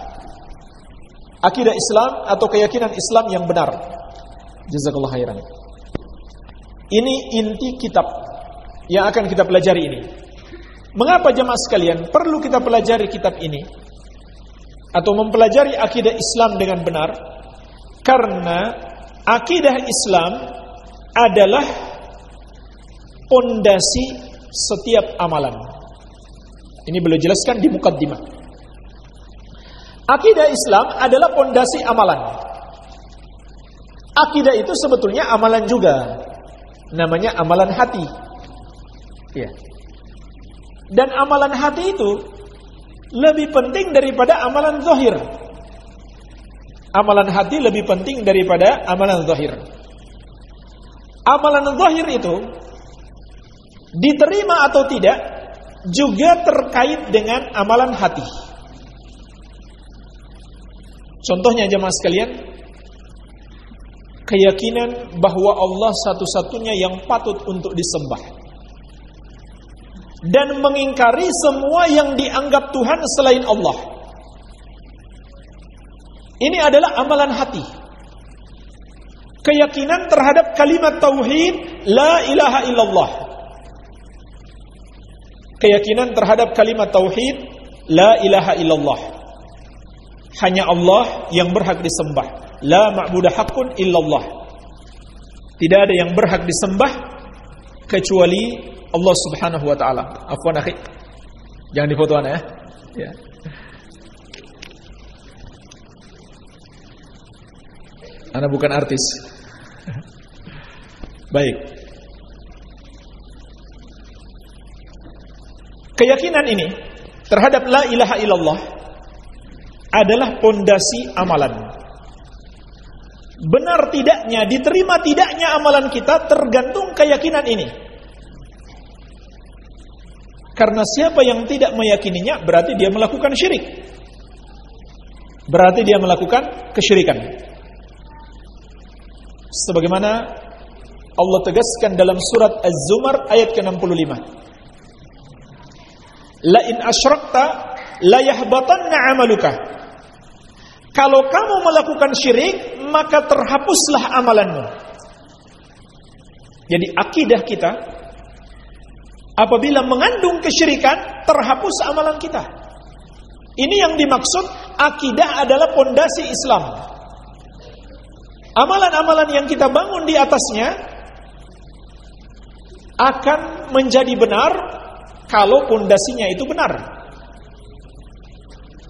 [SPEAKER 2] Akidah Islam atau keyakinan Islam yang benar. Jazakallah khairan. Ini inti kitab yang akan kita pelajari ini. Mengapa jemaah sekalian perlu kita pelajari kitab ini? Atau mempelajari akidah Islam dengan benar? Karena akidah Islam adalah pondasi setiap amalan. Ini beliau jelaskan di mukaddimah. Akidah Islam adalah pondasi amalan. Akidah itu sebetulnya amalan juga. Namanya amalan hati. Ya. Dan amalan hati itu lebih penting daripada amalan zahir. Amalan hati lebih penting daripada amalan zahir. Amalan zahir itu diterima atau tidak juga terkait dengan amalan hati. Contohnya jemaah sekalian, keyakinan bahwa Allah satu-satunya yang patut untuk disembah. Dan mengingkari semua yang dianggap Tuhan selain Allah. Ini adalah amalan hati. Keyakinan terhadap kalimat tauhid la ilaha illallah keyakinan terhadap kalimat tauhid la ilaha illallah. Hanya Allah yang berhak disembah. La ma'budu haqqun illallah. Tidak ada yang berhak disembah kecuali Allah Subhanahu wa taala. Afwan akhi. Jangan difoto ya. Ya. Ana bukan artis. Baik. Keyakinan ini terhadap la ilaha illallah adalah pondasi amalan. Benar tidaknya, diterima tidaknya amalan kita tergantung keyakinan ini. Karena siapa yang tidak meyakininya berarti dia melakukan syirik. Berarti dia melakukan kesyirikan. Sebagaimana Allah tegaskan dalam surat Az-Zumar ayat ke-65 la in asyrakta la yahbatanna amaluka. Kalau kamu melakukan syirik, maka terhapuslah amalanmu. Jadi akidah kita apabila mengandung kesyirikan, terhapus amalan kita. Ini yang dimaksud akidah adalah pondasi Islam. Amalan-amalan yang kita bangun di atasnya akan menjadi benar kalau pondasinya itu benar.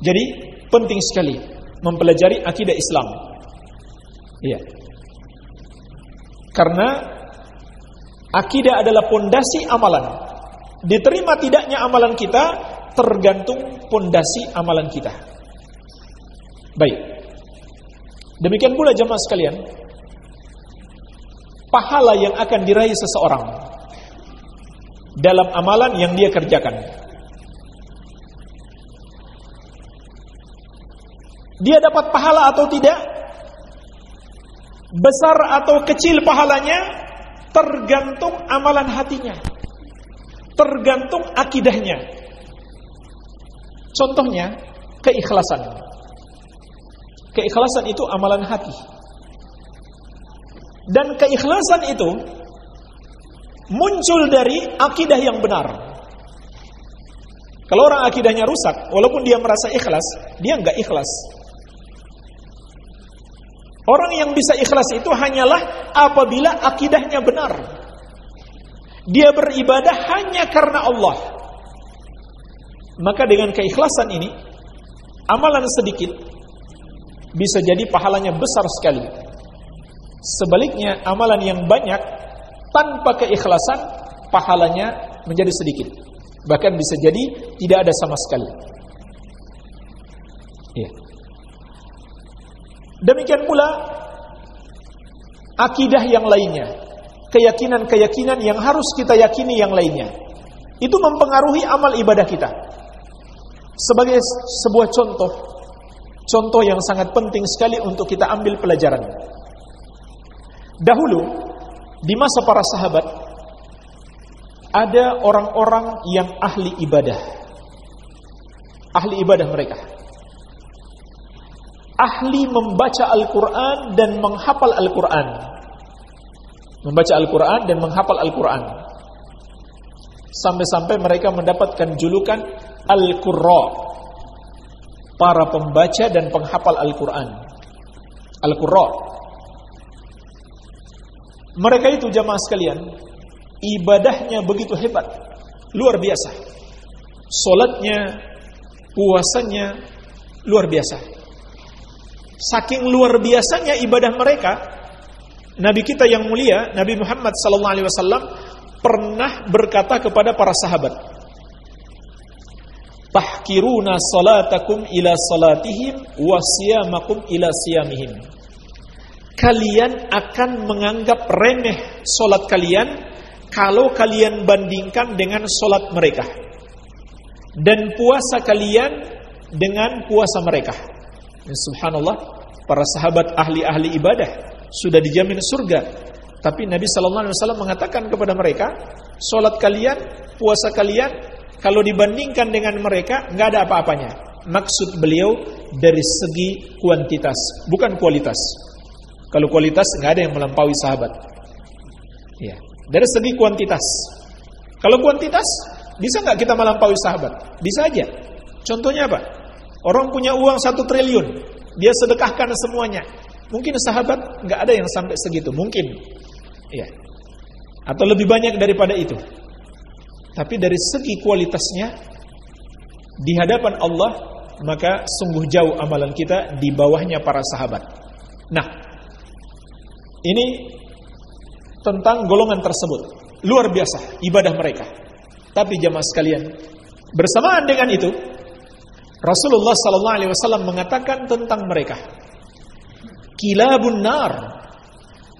[SPEAKER 2] Jadi penting sekali mempelajari akidah Islam. Iya. Karena akidah adalah pondasi amalan. Diterima tidaknya amalan kita tergantung pondasi amalan kita. Baik. Demikian pula jemaah sekalian, pahala yang akan diraih seseorang dalam amalan yang dia kerjakan. Dia dapat pahala atau tidak? Besar atau kecil pahalanya tergantung amalan hatinya. Tergantung akidahnya. Contohnya keikhlasan. Keikhlasan itu amalan hati. Dan keikhlasan itu muncul dari akidah yang benar. Kalau orang akidahnya rusak, walaupun dia merasa ikhlas, dia nggak ikhlas. Orang yang bisa ikhlas itu hanyalah apabila akidahnya benar. Dia beribadah hanya karena Allah. Maka dengan keikhlasan ini, amalan sedikit bisa jadi pahalanya besar sekali. Sebaliknya amalan yang banyak tanpa keikhlasan pahalanya menjadi sedikit. Bahkan bisa jadi tidak ada sama sekali. Ya. Demikian pula akidah yang lainnya, keyakinan-keyakinan yang harus kita yakini yang lainnya. Itu mempengaruhi amal ibadah kita. Sebagai sebuah contoh, contoh yang sangat penting sekali untuk kita ambil pelajaran. Dahulu di masa para sahabat ada orang-orang yang ahli ibadah. Ahli ibadah mereka. Ahli membaca Al-Quran dan menghafal Al-Quran. Membaca Al-Quran dan menghafal Al-Quran. Sampai-sampai mereka mendapatkan julukan Al-Qurra. Para pembaca dan penghafal Al-Quran. Al-Qurra. Mereka itu jamaah sekalian ibadahnya begitu hebat, luar biasa. Solatnya, puasanya, luar biasa. Saking luar biasanya ibadah mereka, Nabi kita yang mulia, Nabi Muhammad SAW pernah berkata kepada para sahabat, Tahkiruna salatakum ila salatihim wa siyamakum ila siyamihim. Kalian akan menganggap remeh solat kalian kalau kalian bandingkan dengan solat mereka dan puasa kalian dengan puasa mereka. Dan subhanallah, para sahabat ahli-ahli ibadah sudah dijamin surga. Tapi Nabi Sallallahu Alaihi Wasallam mengatakan kepada mereka, solat kalian, puasa kalian, kalau dibandingkan dengan mereka, nggak ada apa-apanya. Maksud beliau dari segi kuantitas, bukan kualitas. Kalau kualitas nggak ada yang melampaui sahabat. Ya. Dari segi kuantitas. Kalau kuantitas, bisa nggak kita melampaui sahabat? Bisa aja. Contohnya apa? Orang punya uang satu triliun, dia sedekahkan semuanya. Mungkin sahabat nggak ada yang sampai segitu, mungkin. Ya. Atau lebih banyak daripada itu. Tapi dari segi kualitasnya, di hadapan Allah, maka sungguh jauh amalan kita di bawahnya para sahabat. Nah, ini tentang golongan tersebut. Luar biasa ibadah mereka. Tapi jamaah sekalian, bersamaan dengan itu, Rasulullah sallallahu alaihi wasallam mengatakan tentang mereka, kilabun nar,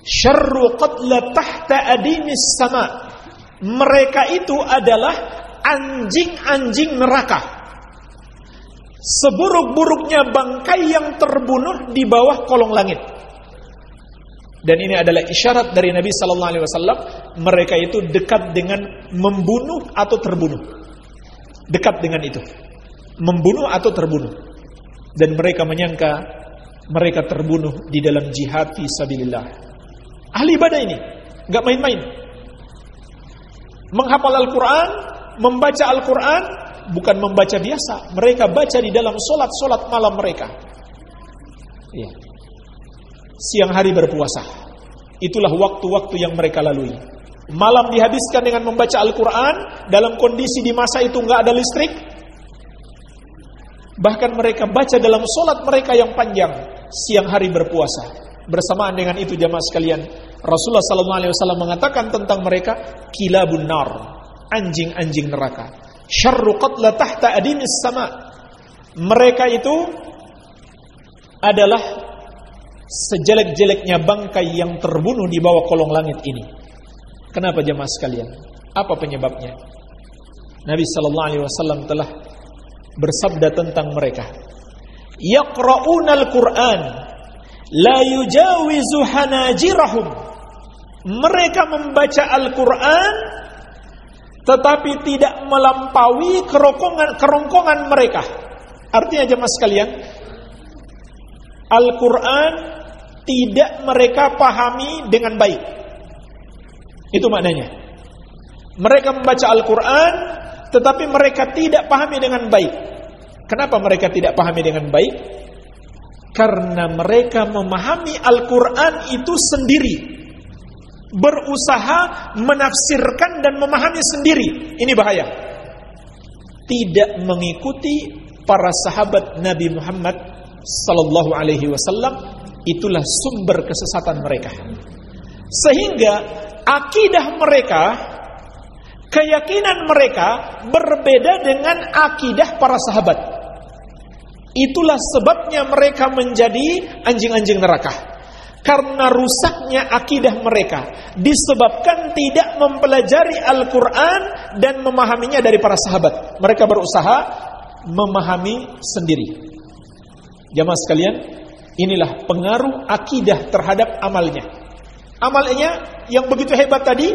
[SPEAKER 2] syarru qatla tahta adimis sama. Mereka itu adalah anjing-anjing neraka. Seburuk-buruknya bangkai yang terbunuh di bawah kolong langit. Dan ini adalah isyarat dari Nabi Sallallahu Alaihi Wasallam mereka itu dekat dengan membunuh atau terbunuh. Dekat dengan itu, membunuh atau terbunuh. Dan mereka menyangka mereka terbunuh di dalam jihad fi sabilillah. Ahli ibadah ini nggak main-main. Menghafal Al-Quran, membaca Al-Quran, bukan membaca biasa. Mereka baca di dalam solat-solat malam mereka. Ya siang hari berpuasa. Itulah waktu-waktu yang mereka lalui. Malam dihabiskan dengan membaca Al-Quran dalam kondisi di masa itu nggak ada listrik. Bahkan mereka baca dalam solat mereka yang panjang siang hari berpuasa. Bersamaan dengan itu jamaah sekalian, Rasulullah Sallallahu Alaihi Wasallam mengatakan tentang mereka kilabun nar, anjing-anjing neraka. Syarru qatla tahta adimis sama. Mereka itu adalah sejelek-jeleknya bangkai yang terbunuh di bawah kolong langit ini. Kenapa jemaah sekalian? Apa penyebabnya? Nabi sallallahu alaihi wasallam telah bersabda tentang mereka. Yaqra'una al-Qur'an la yujawizu hanajirahum. Mereka membaca Al-Qur'an tetapi tidak melampaui kerongkongan kerongkongan mereka. Artinya jemaah sekalian, Al-Quran tidak mereka pahami dengan baik. Itu maknanya. Mereka membaca Al-Quran, tetapi mereka tidak pahami dengan baik. Kenapa mereka tidak pahami dengan baik? Karena mereka memahami Al-Quran itu sendiri. Berusaha menafsirkan dan memahami sendiri. Ini bahaya. Tidak mengikuti para sahabat Nabi Muhammad sallallahu alaihi wasallam itulah sumber kesesatan mereka. Sehingga akidah mereka, keyakinan mereka berbeda dengan akidah para sahabat. Itulah sebabnya mereka menjadi anjing-anjing neraka karena rusaknya akidah mereka disebabkan tidak mempelajari Al-Quran dan memahaminya dari para sahabat. Mereka berusaha memahami sendiri. Jamaah sekalian, inilah pengaruh akidah terhadap amalnya. Amalnya yang begitu hebat tadi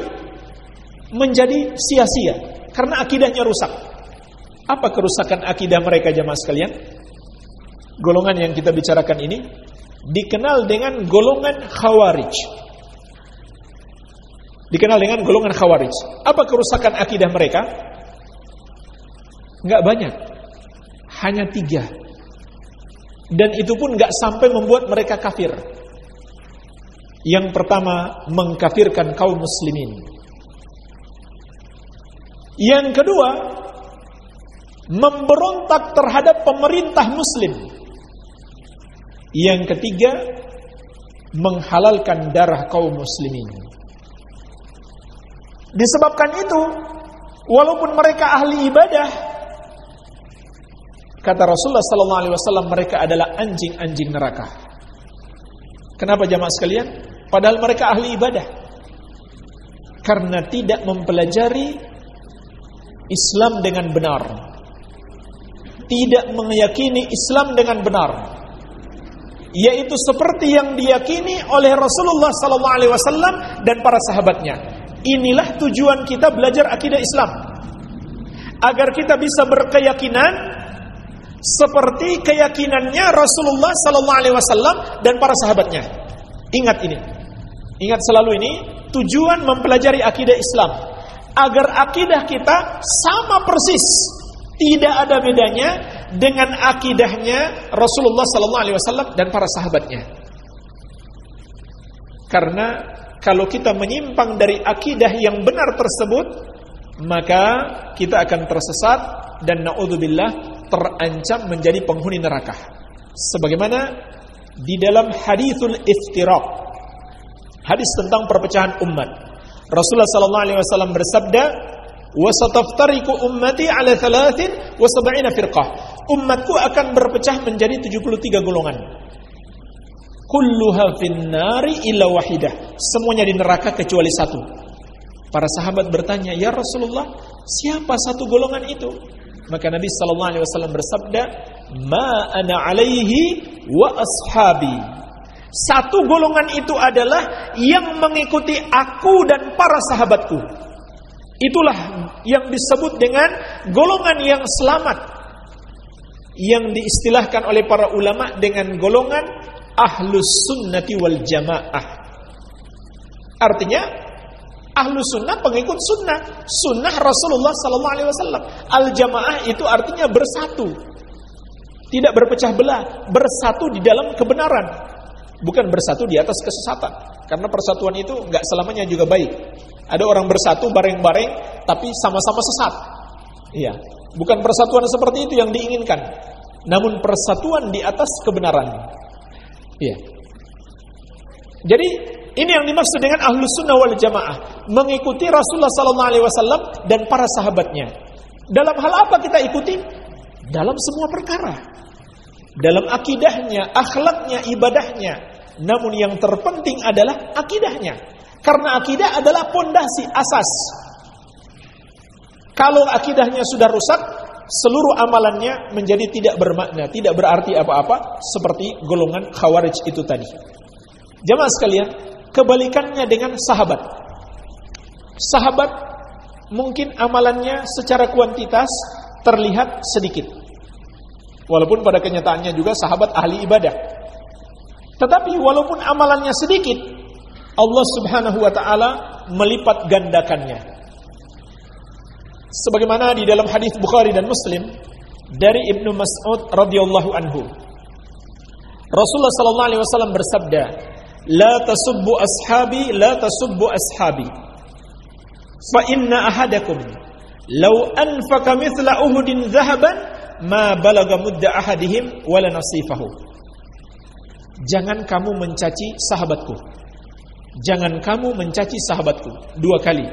[SPEAKER 2] menjadi sia-sia karena akidahnya rusak. Apa kerusakan akidah mereka jamaah sekalian? Golongan yang kita bicarakan ini dikenal dengan golongan khawarij. Dikenal dengan golongan khawarij. Apa kerusakan akidah mereka? Enggak banyak. Hanya tiga. Dan itu pun enggak sampai membuat mereka kafir. Yang pertama, mengkafirkan kaum muslimin. Yang kedua, memberontak terhadap pemerintah muslim. Yang ketiga, menghalalkan darah kaum muslimin. Disebabkan itu, walaupun mereka ahli ibadah, kata Rasulullah wasallam mereka adalah anjing-anjing neraka. Kenapa jamaah sekalian? Padahal mereka ahli ibadah. Karena tidak mempelajari Islam dengan benar. Tidak meyakini Islam dengan benar yaitu seperti yang diyakini oleh Rasulullah sallallahu alaihi wasallam dan para sahabatnya. Inilah tujuan kita belajar akidah Islam. Agar kita bisa berkeyakinan seperti keyakinannya Rasulullah sallallahu alaihi wasallam dan para sahabatnya. Ingat ini. Ingat selalu ini tujuan mempelajari akidah Islam agar akidah kita sama persis, tidak ada bedanya dengan akidahnya Rasulullah sallallahu alaihi wasallam dan para sahabatnya. Karena kalau kita menyimpang dari akidah yang benar tersebut, maka kita akan tersesat dan naudzubillah terancam menjadi penghuni neraka. Sebagaimana di dalam hadithul iftiraq, hadis tentang perpecahan umat. Rasulullah sallallahu alaihi wasallam bersabda, "Wasataftariku ummati ala thalathin wa sab'ina firqah." umatku akan berpecah menjadi 73 golongan. Kulluha finnari illa wahidah. Semuanya di neraka kecuali satu. Para sahabat bertanya, "Ya Rasulullah, siapa satu golongan itu?" Maka Nabi sallallahu alaihi wasallam bersabda, "Ma ana alaihi wa ashabi." Satu golongan itu adalah yang mengikuti aku dan para sahabatku. Itulah yang disebut dengan golongan yang selamat yang diistilahkan oleh para ulama dengan golongan ahlus sunnati wal jamaah. Artinya ahlus sunnah pengikut sunnah, sunnah Rasulullah sallallahu alaihi wasallam. Al jamaah itu artinya bersatu, tidak berpecah belah, bersatu di dalam kebenaran, bukan bersatu di atas kesesatan. Karena persatuan itu nggak selamanya juga baik. Ada orang bersatu bareng-bareng tapi sama-sama sesat. Iya, Bukan persatuan seperti itu yang diinginkan, namun persatuan di atas kebenaran. Iya. Jadi ini yang dimaksud dengan ahlus sunnah wal jamaah, mengikuti Rasulullah sallallahu alaihi wasallam dan para sahabatnya. Dalam hal apa kita ikuti? Dalam semua perkara. Dalam akidahnya, akhlaknya, ibadahnya. Namun yang terpenting adalah akidahnya. Karena akidah adalah pondasi asas kalau akidahnya sudah rusak, seluruh amalannya menjadi tidak bermakna, tidak berarti apa-apa seperti golongan khawarij itu tadi. Jamaah sekalian, kebalikannya dengan sahabat. Sahabat mungkin amalannya secara kuantitas terlihat sedikit. Walaupun pada kenyataannya juga sahabat ahli ibadah. Tetapi walaupun amalannya sedikit, Allah Subhanahu wa taala melipat gandakannya sebagaimana di dalam hadis Bukhari dan Muslim dari Ibnu Mas'ud radhiyallahu anhu. Rasulullah sallallahu alaihi wasallam bersabda, "La tasubbu ashabi, la tasubbu ashabi. Fa inna ahadakum law anfaqa mithla Uhudin dhahaban ma balaga mudda ahadihim wala nasifahu." Jangan kamu mencaci sahabatku. Jangan kamu mencaci sahabatku. Dua kali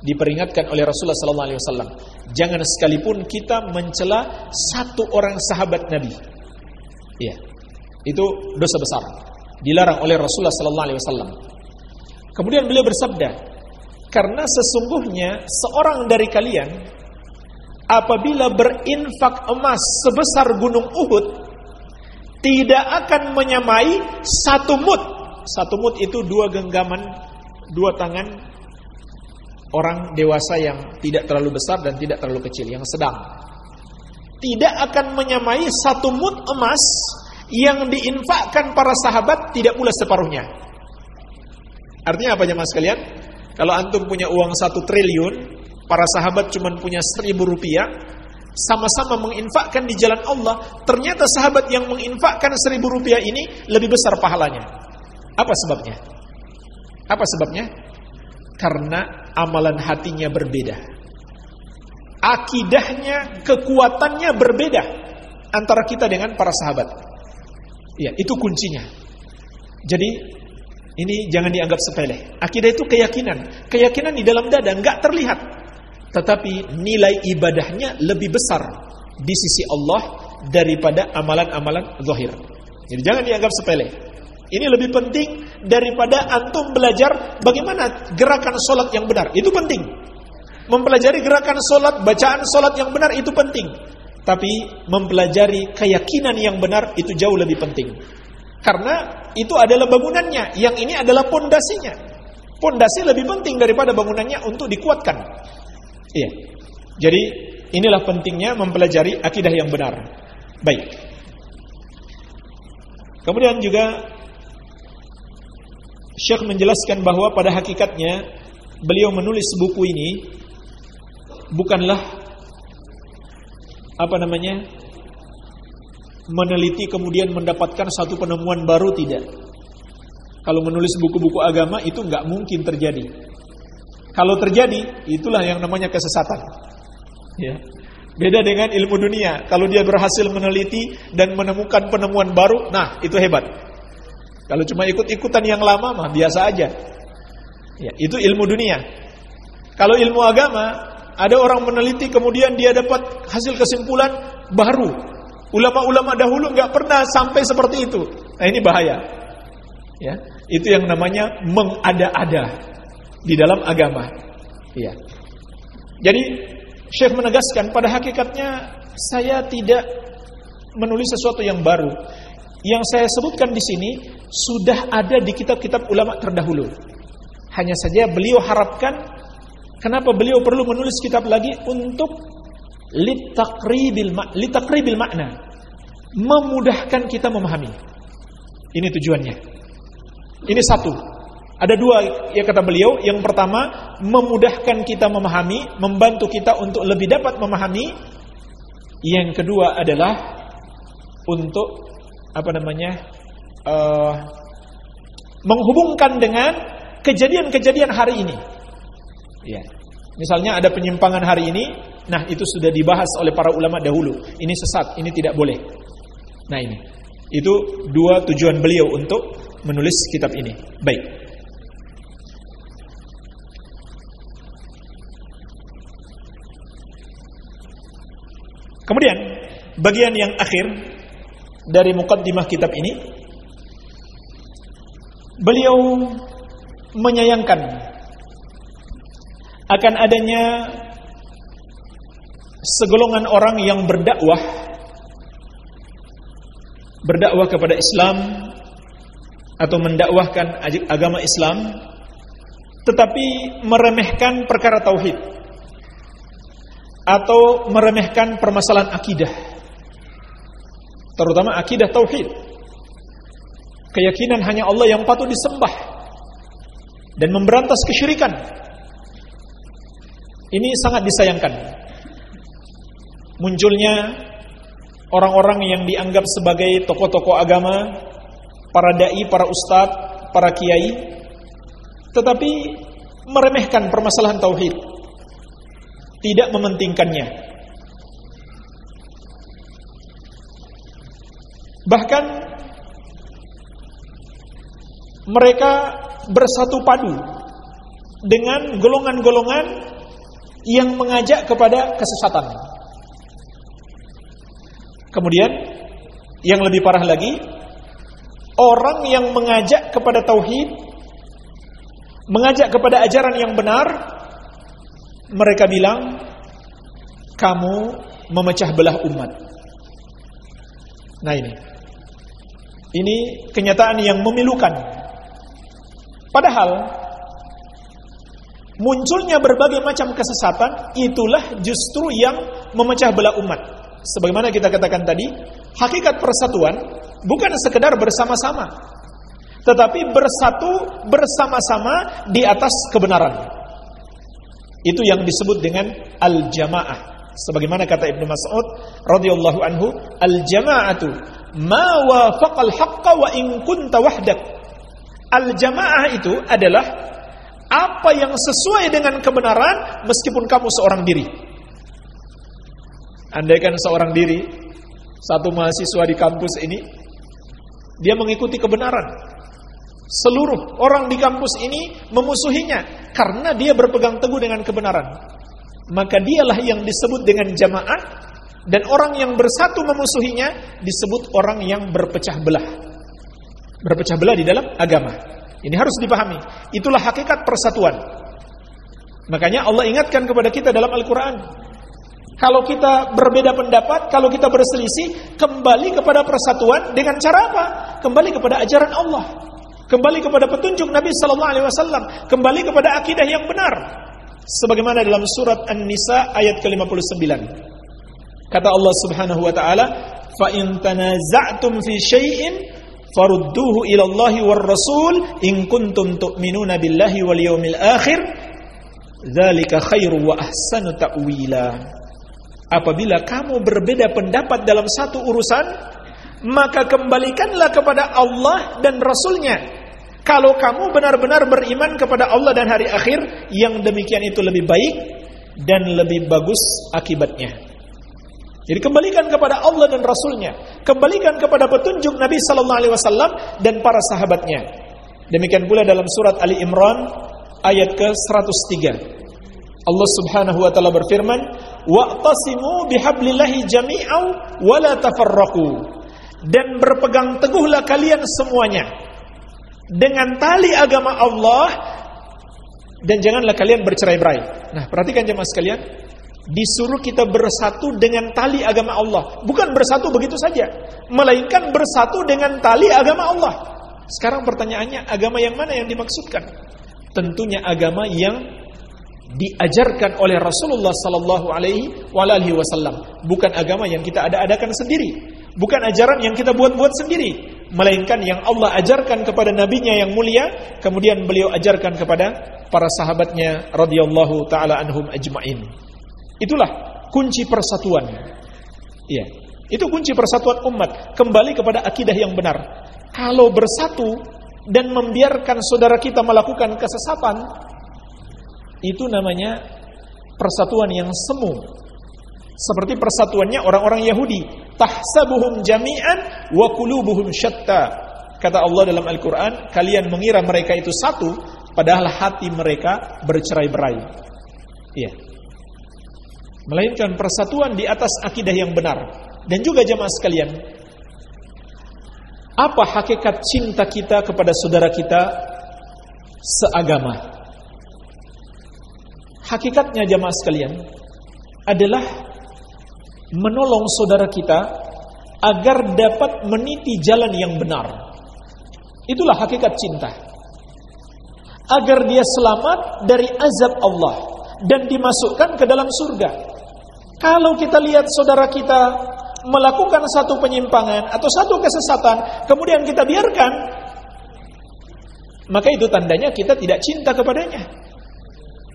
[SPEAKER 2] diperingatkan oleh Rasulullah sallallahu alaihi wasallam. Jangan sekalipun kita mencela satu orang sahabat Nabi. Iya. Itu dosa besar. Dilarang oleh Rasulullah sallallahu alaihi wasallam. Kemudian beliau bersabda, "Karena sesungguhnya seorang dari kalian apabila berinfak emas sebesar gunung Uhud tidak akan menyamai satu mut. Satu mut itu dua genggaman dua tangan orang dewasa yang tidak terlalu besar dan tidak terlalu kecil, yang sedang. Tidak akan menyamai satu mut emas yang diinfakkan para sahabat tidak pula separuhnya. Artinya apa jemaah sekalian? Kalau antum punya uang satu triliun, para sahabat cuma punya seribu rupiah, sama-sama menginfakkan di jalan Allah, ternyata sahabat yang menginfakkan seribu rupiah ini lebih besar pahalanya. Apa sebabnya? Apa sebabnya? Karena amalan hatinya berbeda. Akidahnya, kekuatannya berbeda antara kita dengan para sahabat. Ya, itu kuncinya. Jadi ini jangan dianggap sepele. Akidah itu keyakinan. Keyakinan di dalam dada nggak terlihat. Tetapi nilai ibadahnya lebih besar di sisi Allah daripada amalan-amalan zahir. Jadi jangan dianggap sepele. Ini lebih penting daripada antum belajar bagaimana gerakan solat yang benar. Itu penting. Mempelajari gerakan solat, bacaan solat yang benar itu penting. Tapi mempelajari keyakinan yang benar itu jauh lebih penting. Karena itu adalah bangunannya, yang ini adalah pondasinya. Pondasi lebih penting daripada bangunannya untuk dikuatkan. Iya. Jadi inilah pentingnya mempelajari akidah yang benar. Baik. Kemudian juga Syekh menjelaskan bahwa pada hakikatnya beliau menulis buku ini bukanlah apa namanya meneliti kemudian mendapatkan satu penemuan baru tidak. Kalau menulis buku-buku agama itu nggak mungkin terjadi. Kalau terjadi, itulah yang namanya kesesatan. Ya. Beda dengan ilmu dunia. Kalau dia berhasil meneliti dan menemukan penemuan baru, nah itu hebat. Kalau cuma ikut-ikutan yang lama mah biasa aja. Ya, itu ilmu dunia. Kalau ilmu agama, ada orang meneliti kemudian dia dapat hasil kesimpulan baru. Ulama-ulama dahulu nggak pernah sampai seperti itu. Nah ini bahaya. Ya, itu yang namanya mengada-ada di dalam agama. Ya. Jadi Syekh menegaskan pada hakikatnya saya tidak menulis sesuatu yang baru. Yang saya sebutkan di sini sudah ada di kitab-kitab ulama terdahulu. Hanya saja beliau harapkan kenapa beliau perlu menulis kitab lagi untuk litakribil makna. Memudahkan kita memahami. Ini tujuannya. Ini satu. Ada dua yang kata beliau. Yang pertama, memudahkan kita memahami, membantu kita untuk lebih dapat memahami. Yang kedua adalah untuk apa namanya uh, menghubungkan dengan kejadian-kejadian hari ini. Ya. Misalnya ada penyimpangan hari ini, nah itu sudah dibahas oleh para ulama dahulu. Ini sesat, ini tidak boleh. Nah ini, itu dua tujuan beliau untuk menulis kitab ini. Baik. Kemudian bagian yang akhir dari mukaddimah kitab ini beliau menyayangkan akan adanya segolongan orang yang berdakwah berdakwah kepada Islam atau mendakwahkan agama Islam tetapi meremehkan perkara tauhid atau meremehkan permasalahan akidah terutama akidah tauhid. Keyakinan hanya Allah yang patut disembah dan memberantas kesyirikan. Ini sangat disayangkan. Munculnya orang-orang yang dianggap sebagai tokoh-tokoh agama, para dai, para ustadz, para kiai, tetapi meremehkan permasalahan tauhid, tidak mementingkannya. Bahkan mereka bersatu padu dengan golongan-golongan yang mengajak kepada kesesatan. Kemudian yang lebih parah lagi, orang yang mengajak kepada tauhid, mengajak kepada ajaran yang benar, mereka bilang kamu memecah belah umat. Nah ini. Ini kenyataan yang memilukan. Padahal munculnya berbagai macam kesesatan itulah justru yang memecah belah umat. Sebagaimana kita katakan tadi, hakikat persatuan bukan sekedar bersama-sama, tetapi bersatu bersama-sama di atas kebenaran. Itu yang disebut dengan al-jamaah. Sebagaimana kata Ibnu Mas'ud radhiyallahu anhu, al-jama'atu ma wafaqal haqqa wa in kunta wahdak. Al-jamaah itu adalah apa yang sesuai dengan kebenaran meskipun kamu seorang diri. Andaikan seorang diri satu mahasiswa di kampus ini dia mengikuti kebenaran. Seluruh orang di kampus ini memusuhinya karena dia berpegang teguh dengan kebenaran. Maka dialah yang disebut dengan jamaah dan orang yang bersatu memusuhinya disebut orang yang berpecah belah. Berpecah belah di dalam agama. Ini harus dipahami. Itulah hakikat persatuan. Makanya Allah ingatkan kepada kita dalam Al-Quran. Kalau kita berbeda pendapat, kalau kita berselisih, kembali kepada persatuan dengan cara apa? Kembali kepada ajaran Allah. Kembali kepada petunjuk Nabi sallallahu alaihi wasallam, kembali kepada akidah yang benar. Sebagaimana dalam surat An-Nisa ayat ke-59. Kata Allah Subhanahu wa taala, "Fa in tanaza'tum fi syai'in farudduhu ila Allah war Rasul in kuntum tu'minuna billahi wal yawmil akhir." Dzalika khairu wa ahsanu ta'wila. Apabila kamu berbeda pendapat dalam satu urusan, maka kembalikanlah kepada Allah dan Rasulnya. Kalau kamu benar-benar beriman kepada Allah dan hari akhir, yang demikian itu lebih baik dan lebih bagus akibatnya. Jadi kembalikan kepada Allah dan Rasulnya, kembalikan kepada petunjuk Nabi Sallallahu Alaihi Wasallam dan para sahabatnya. Demikian pula dalam surat Ali Imran ayat ke 103. Allah Subhanahu wa taala berfirman, "Wa'tasimu bihablillahi jami'au wa la tafarraqu." Dan berpegang teguhlah kalian semuanya dengan tali agama Allah dan janganlah kalian bercerai-berai. Nah, perhatikan jemaah sekalian, disuruh kita bersatu dengan tali agama Allah, bukan bersatu begitu saja, melainkan bersatu dengan tali agama Allah. Sekarang pertanyaannya, agama yang mana yang dimaksudkan? Tentunya agama yang diajarkan oleh Rasulullah sallallahu alaihi wasallam, bukan agama yang kita ada-adakan sendiri, bukan ajaran yang kita buat-buat sendiri, melainkan yang Allah ajarkan kepada nabinya yang mulia, kemudian beliau ajarkan kepada para sahabatnya radhiyallahu taala anhum ajmain. Itulah kunci persatuan. Iya, itu kunci persatuan umat, kembali kepada akidah yang benar. Kalau bersatu dan membiarkan saudara kita melakukan kesesatan, itu namanya persatuan yang semu. Seperti persatuannya orang-orang Yahudi, tahsabuhum jami'an wa qulubuhum syatta. Kata Allah dalam Al-Qur'an, kalian mengira mereka itu satu, padahal hati mereka bercerai-berai. Iya. Melainkan persatuan di atas akidah yang benar. Dan juga jemaah sekalian, apa hakikat cinta kita kepada saudara kita seagama? Hakikatnya jamaah sekalian adalah menolong saudara kita agar dapat meniti jalan yang benar. Itulah hakikat cinta. Agar dia selamat dari azab Allah dan dimasukkan ke dalam surga. Kalau kita lihat saudara kita melakukan satu penyimpangan atau satu kesesatan, kemudian kita biarkan, maka itu tandanya kita tidak cinta kepadanya.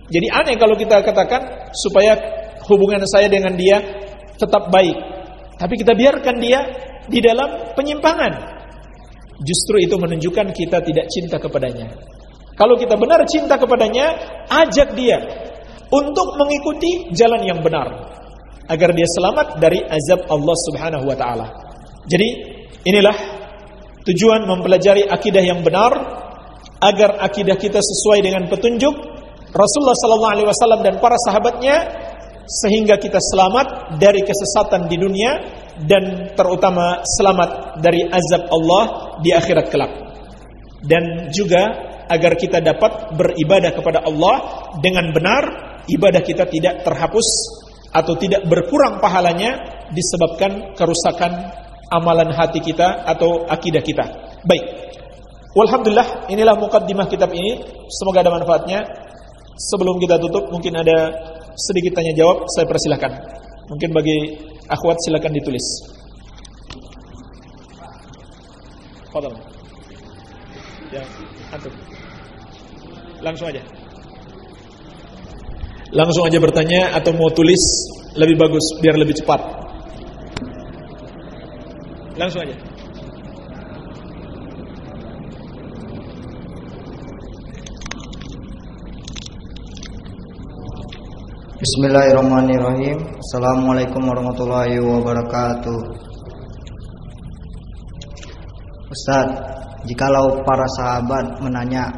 [SPEAKER 2] Jadi aneh kalau kita katakan supaya hubungan saya dengan dia tetap baik. Tapi kita biarkan dia di dalam penyimpangan. Justru itu menunjukkan kita tidak cinta kepadanya. Kalau kita benar cinta kepadanya, ajak dia untuk mengikuti jalan yang benar agar dia selamat dari azab Allah Subhanahu wa taala. Jadi inilah tujuan mempelajari akidah yang benar agar akidah kita sesuai dengan petunjuk Rasulullah sallallahu alaihi wasallam dan para sahabatnya sehingga kita selamat dari kesesatan di dunia dan terutama selamat dari azab Allah di akhirat kelak. Dan juga agar kita dapat beribadah kepada Allah dengan benar, ibadah kita tidak terhapus atau tidak berkurang pahalanya disebabkan kerusakan amalan hati kita atau akidah kita. Baik. Walhamdulillah, inilah mukaddimah kitab ini. Semoga ada manfaatnya. Sebelum kita tutup, mungkin ada sedikit tanya jawab, saya persilahkan. Mungkin bagi akhwat silakan ditulis. Fadal. Ya, antum. Langsung aja. Langsung aja bertanya atau mau tulis lebih bagus biar lebih cepat. Langsung aja.
[SPEAKER 3] Bismillahirrahmanirrahim Assalamualaikum warahmatullahi wabarakatuh Ustaz Jikalau para sahabat menanya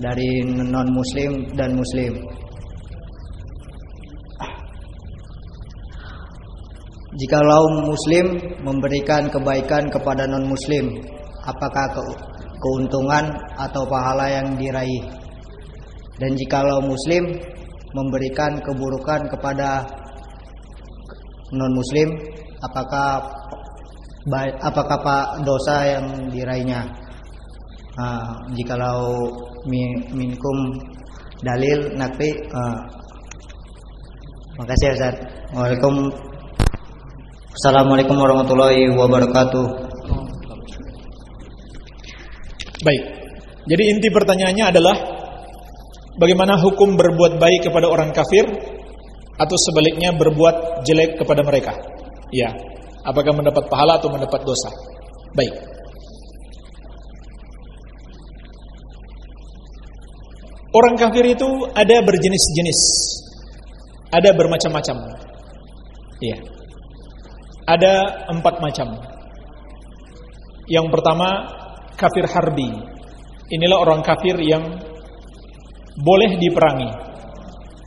[SPEAKER 3] Dari non muslim dan muslim. Jikalau muslim memberikan kebaikan kepada non muslim Apakah ke keuntungan atau pahala yang diraih? Dan jikalau muslim memberikan keburukan kepada non muslim apakah apakah pak dosa yang diraihnya? Nah, jikalau minkum dalil nakfi uh, makasih Ustaz Waalaikum Assalamualaikum warahmatullahi wabarakatuh
[SPEAKER 2] Baik Jadi inti pertanyaannya adalah Bagaimana hukum berbuat baik kepada orang kafir atau sebaliknya berbuat jelek kepada mereka? Ya, apakah mendapat pahala atau mendapat dosa? Baik. Orang kafir itu ada berjenis-jenis. Ada bermacam-macam. Ya. Ada empat macam. Yang pertama, kafir harbi. Inilah orang kafir yang boleh diperangi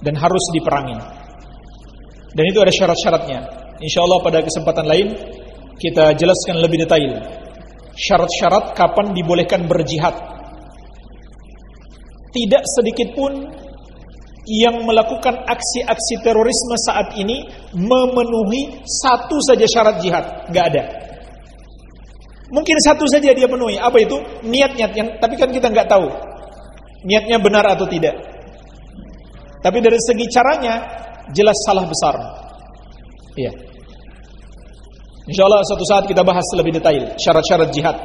[SPEAKER 2] dan harus diperangi. Dan itu ada syarat-syaratnya. Insya Allah pada kesempatan lain kita jelaskan lebih detail. Syarat-syarat kapan dibolehkan berjihad. Tidak sedikit pun yang melakukan aksi-aksi terorisme saat ini memenuhi satu saja syarat jihad, nggak ada. Mungkin satu saja dia penuhi, apa itu? Niat-niat yang tapi kan kita nggak tahu niatnya benar atau tidak. Tapi dari segi caranya jelas salah besar. Iya. Insya Allah suatu saat kita bahas lebih detail syarat-syarat jihad.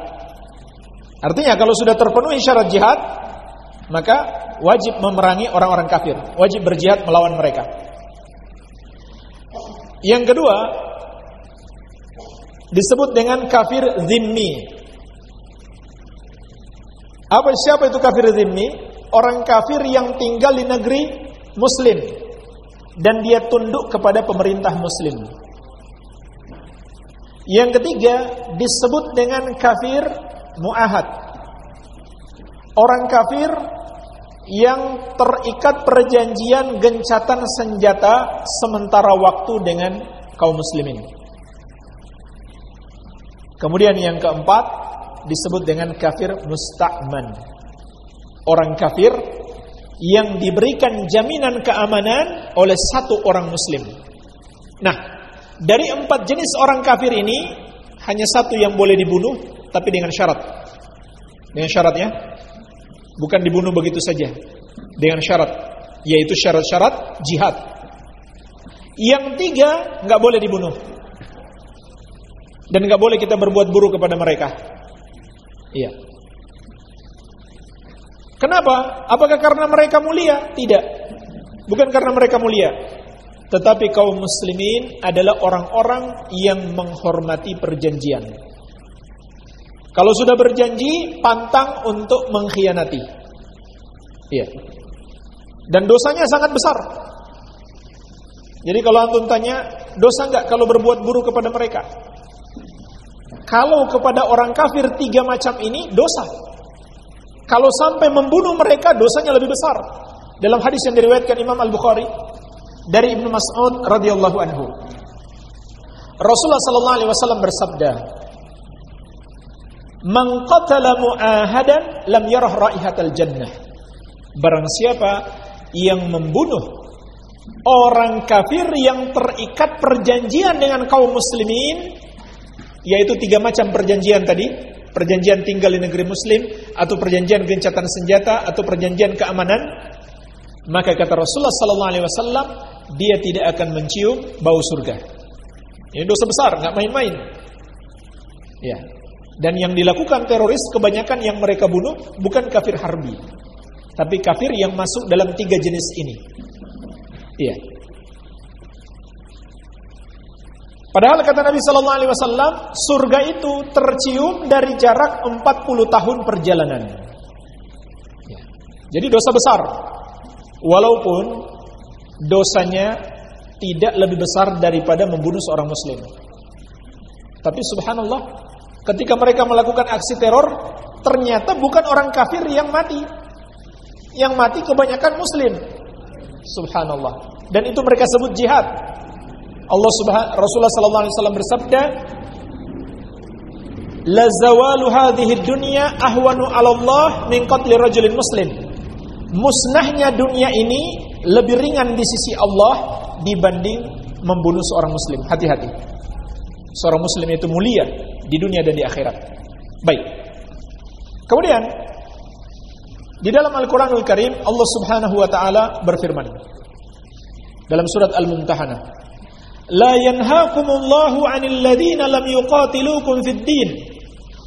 [SPEAKER 2] Artinya kalau sudah terpenuhi syarat jihad, maka wajib memerangi orang-orang kafir, wajib berjihad melawan mereka. Yang kedua disebut dengan kafir zimmi. Apa siapa itu kafir zimmi? orang kafir yang tinggal di negeri muslim dan dia tunduk kepada pemerintah muslim. Yang ketiga disebut dengan kafir muahad. Orang kafir yang terikat perjanjian gencatan senjata sementara waktu dengan kaum muslimin. Kemudian yang keempat disebut dengan kafir musta'man orang kafir yang diberikan jaminan keamanan oleh satu orang muslim. Nah, dari empat jenis orang kafir ini hanya satu yang boleh dibunuh tapi dengan syarat. Dengan syaratnya bukan dibunuh begitu saja. Dengan syarat yaitu syarat-syarat jihad. Yang tiga nggak boleh dibunuh. Dan nggak boleh kita berbuat buruk kepada mereka. Iya. Kenapa? Apakah karena mereka mulia? Tidak. Bukan karena mereka mulia. Tetapi kaum muslimin adalah orang-orang yang menghormati perjanjian. Kalau sudah berjanji, pantang untuk mengkhianati. Iya. Dan dosanya sangat besar. Jadi kalau antum tanya, dosa enggak kalau berbuat buruk kepada mereka? Kalau kepada orang kafir tiga macam ini, dosa. Kalau sampai membunuh mereka dosanya lebih besar. Dalam hadis yang diriwayatkan Imam Al-Bukhari dari Ibnu Mas'ud radhiyallahu anhu. Rasulullah sallallahu alaihi wasallam bersabda, "Man qatala mu'ahadan lam yarah raihatal jannah." Barang siapa yang membunuh orang kafir yang terikat perjanjian dengan kaum muslimin yaitu tiga macam perjanjian tadi perjanjian tinggal di negeri muslim atau perjanjian gencatan senjata atau perjanjian keamanan maka kata Rasulullah sallallahu alaihi wasallam dia tidak akan mencium bau surga. Ini dosa besar nggak main-main. Ya dan yang dilakukan teroris kebanyakan yang mereka bunuh bukan kafir harbi tapi kafir yang masuk dalam tiga jenis ini Iya. Padahal kata Nabi Sallallahu Alaihi Wasallam, surga itu tercium dari jarak 40 tahun perjalanan. Ya. Jadi dosa besar, walaupun dosanya tidak lebih besar daripada membunuh seorang Muslim. Tapi Subhanallah, ketika mereka melakukan aksi teror, ternyata bukan orang kafir yang mati, yang mati kebanyakan Muslim. Subhanallah. Dan itu mereka sebut jihad. Allah Subhanahu Rasulullah sallallahu alaihi wasallam bersabda, "La zawalu hadhihi dunya ahwanu 'ala Allah min qatli rajulin muslim." Musnahnya dunia ini lebih ringan di sisi Allah dibanding membunuh seorang muslim. Hati-hati. Seorang muslim itu mulia di dunia dan di akhirat. Baik. Kemudian di dalam Al-Quranul Karim Allah subhanahu wa ta'ala berfirman Dalam surat Al-Mumtahanah La yanhaakumullahu anil ladhina lam yuqatilukum fid din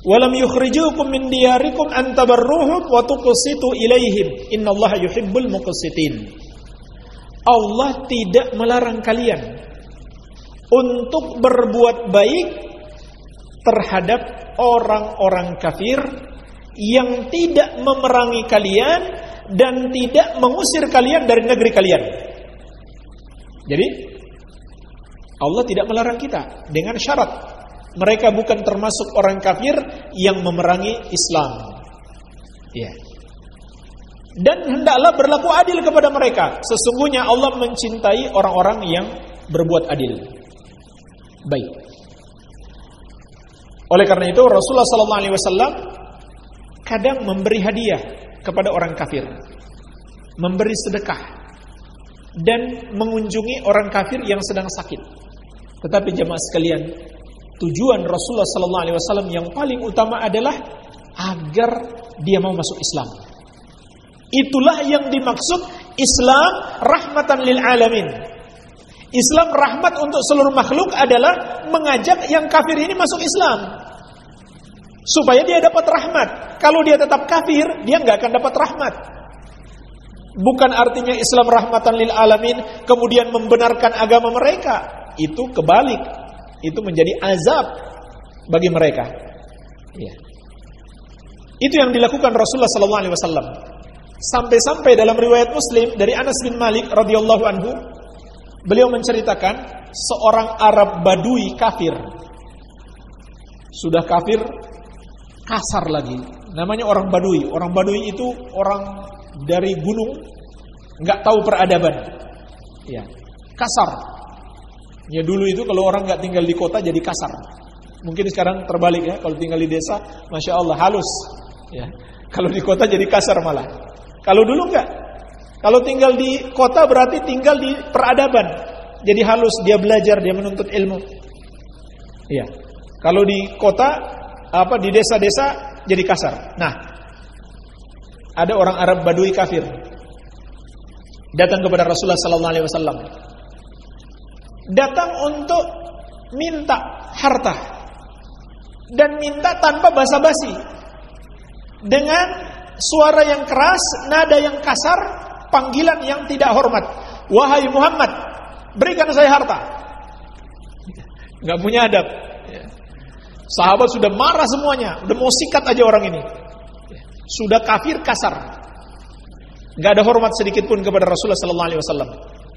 [SPEAKER 2] Walam yukhrijukum min diyarikum an tabarruhum wa tuqsitu ilaihim Innallaha yuhibbul muqsitin Allah tidak melarang kalian Untuk berbuat baik Terhadap orang-orang kafir yang tidak memerangi kalian dan tidak mengusir kalian dari negeri kalian. Jadi Allah tidak melarang kita dengan syarat mereka bukan termasuk orang kafir yang memerangi Islam. Ya. Dan hendaklah berlaku adil kepada mereka. Sesungguhnya Allah mencintai orang-orang yang berbuat adil. Baik. Oleh karena itu Rasulullah sallallahu alaihi wasallam kadang memberi hadiah kepada orang kafir, memberi sedekah, dan mengunjungi orang kafir yang sedang sakit. Tetapi jemaah sekalian, tujuan Rasulullah Sallallahu Alaihi Wasallam yang paling utama adalah agar dia mau masuk Islam. Itulah yang dimaksud Islam rahmatan lil alamin. Islam rahmat untuk seluruh makhluk adalah mengajak yang kafir ini masuk Islam supaya dia dapat rahmat. Kalau dia tetap kafir, dia nggak akan dapat rahmat. Bukan artinya Islam rahmatan lil alamin kemudian membenarkan agama mereka. Itu kebalik. Itu menjadi azab bagi mereka. Ya. Itu yang dilakukan Rasulullah sallallahu alaihi wasallam. Sampai-sampai dalam riwayat Muslim dari Anas bin Malik radhiyallahu anhu, beliau menceritakan seorang Arab Badui kafir. Sudah kafir kasar lagi. Namanya orang Badui. Orang Badui itu orang dari gunung, nggak tahu peradaban. Ya, kasar. Ya dulu itu kalau orang nggak tinggal di kota jadi kasar. Mungkin sekarang terbalik ya. Kalau tinggal di desa, masya Allah halus. Ya, kalau di kota jadi kasar malah. Kalau dulu nggak. Kalau tinggal di kota berarti tinggal di peradaban. Jadi halus, dia belajar, dia menuntut ilmu. Ya. Kalau di kota apa di desa-desa jadi kasar. Nah, ada orang Arab Badui kafir datang kepada Rasulullah sallallahu alaihi wasallam. Datang untuk minta harta dan minta tanpa basa-basi. Dengan suara yang keras, nada yang kasar, panggilan yang tidak hormat. Wahai Muhammad, berikan saya harta. Gak punya adab. Sahabat sudah marah semuanya, udah mau sikat aja orang ini. Sudah kafir kasar. Gak ada hormat sedikit pun kepada Rasulullah sallallahu alaihi wasallam.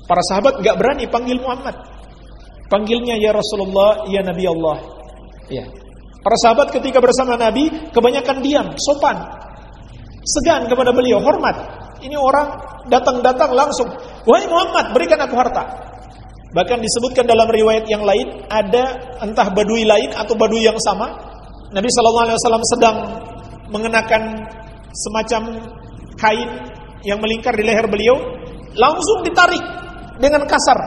[SPEAKER 2] Para sahabat gak berani panggil Muhammad. Panggilnya ya Rasulullah, ya Nabi Allah. Ya. Para sahabat ketika bersama Nabi kebanyakan diam, sopan. segan kepada beliau, hormat. Ini orang datang-datang langsung, "Wahai Muhammad, berikan aku harta." Bahkan disebutkan dalam riwayat yang lain ada entah badui lain atau badui yang sama. Nabi Wasallam sedang mengenakan semacam kain yang melingkar di leher beliau, langsung ditarik dengan kasar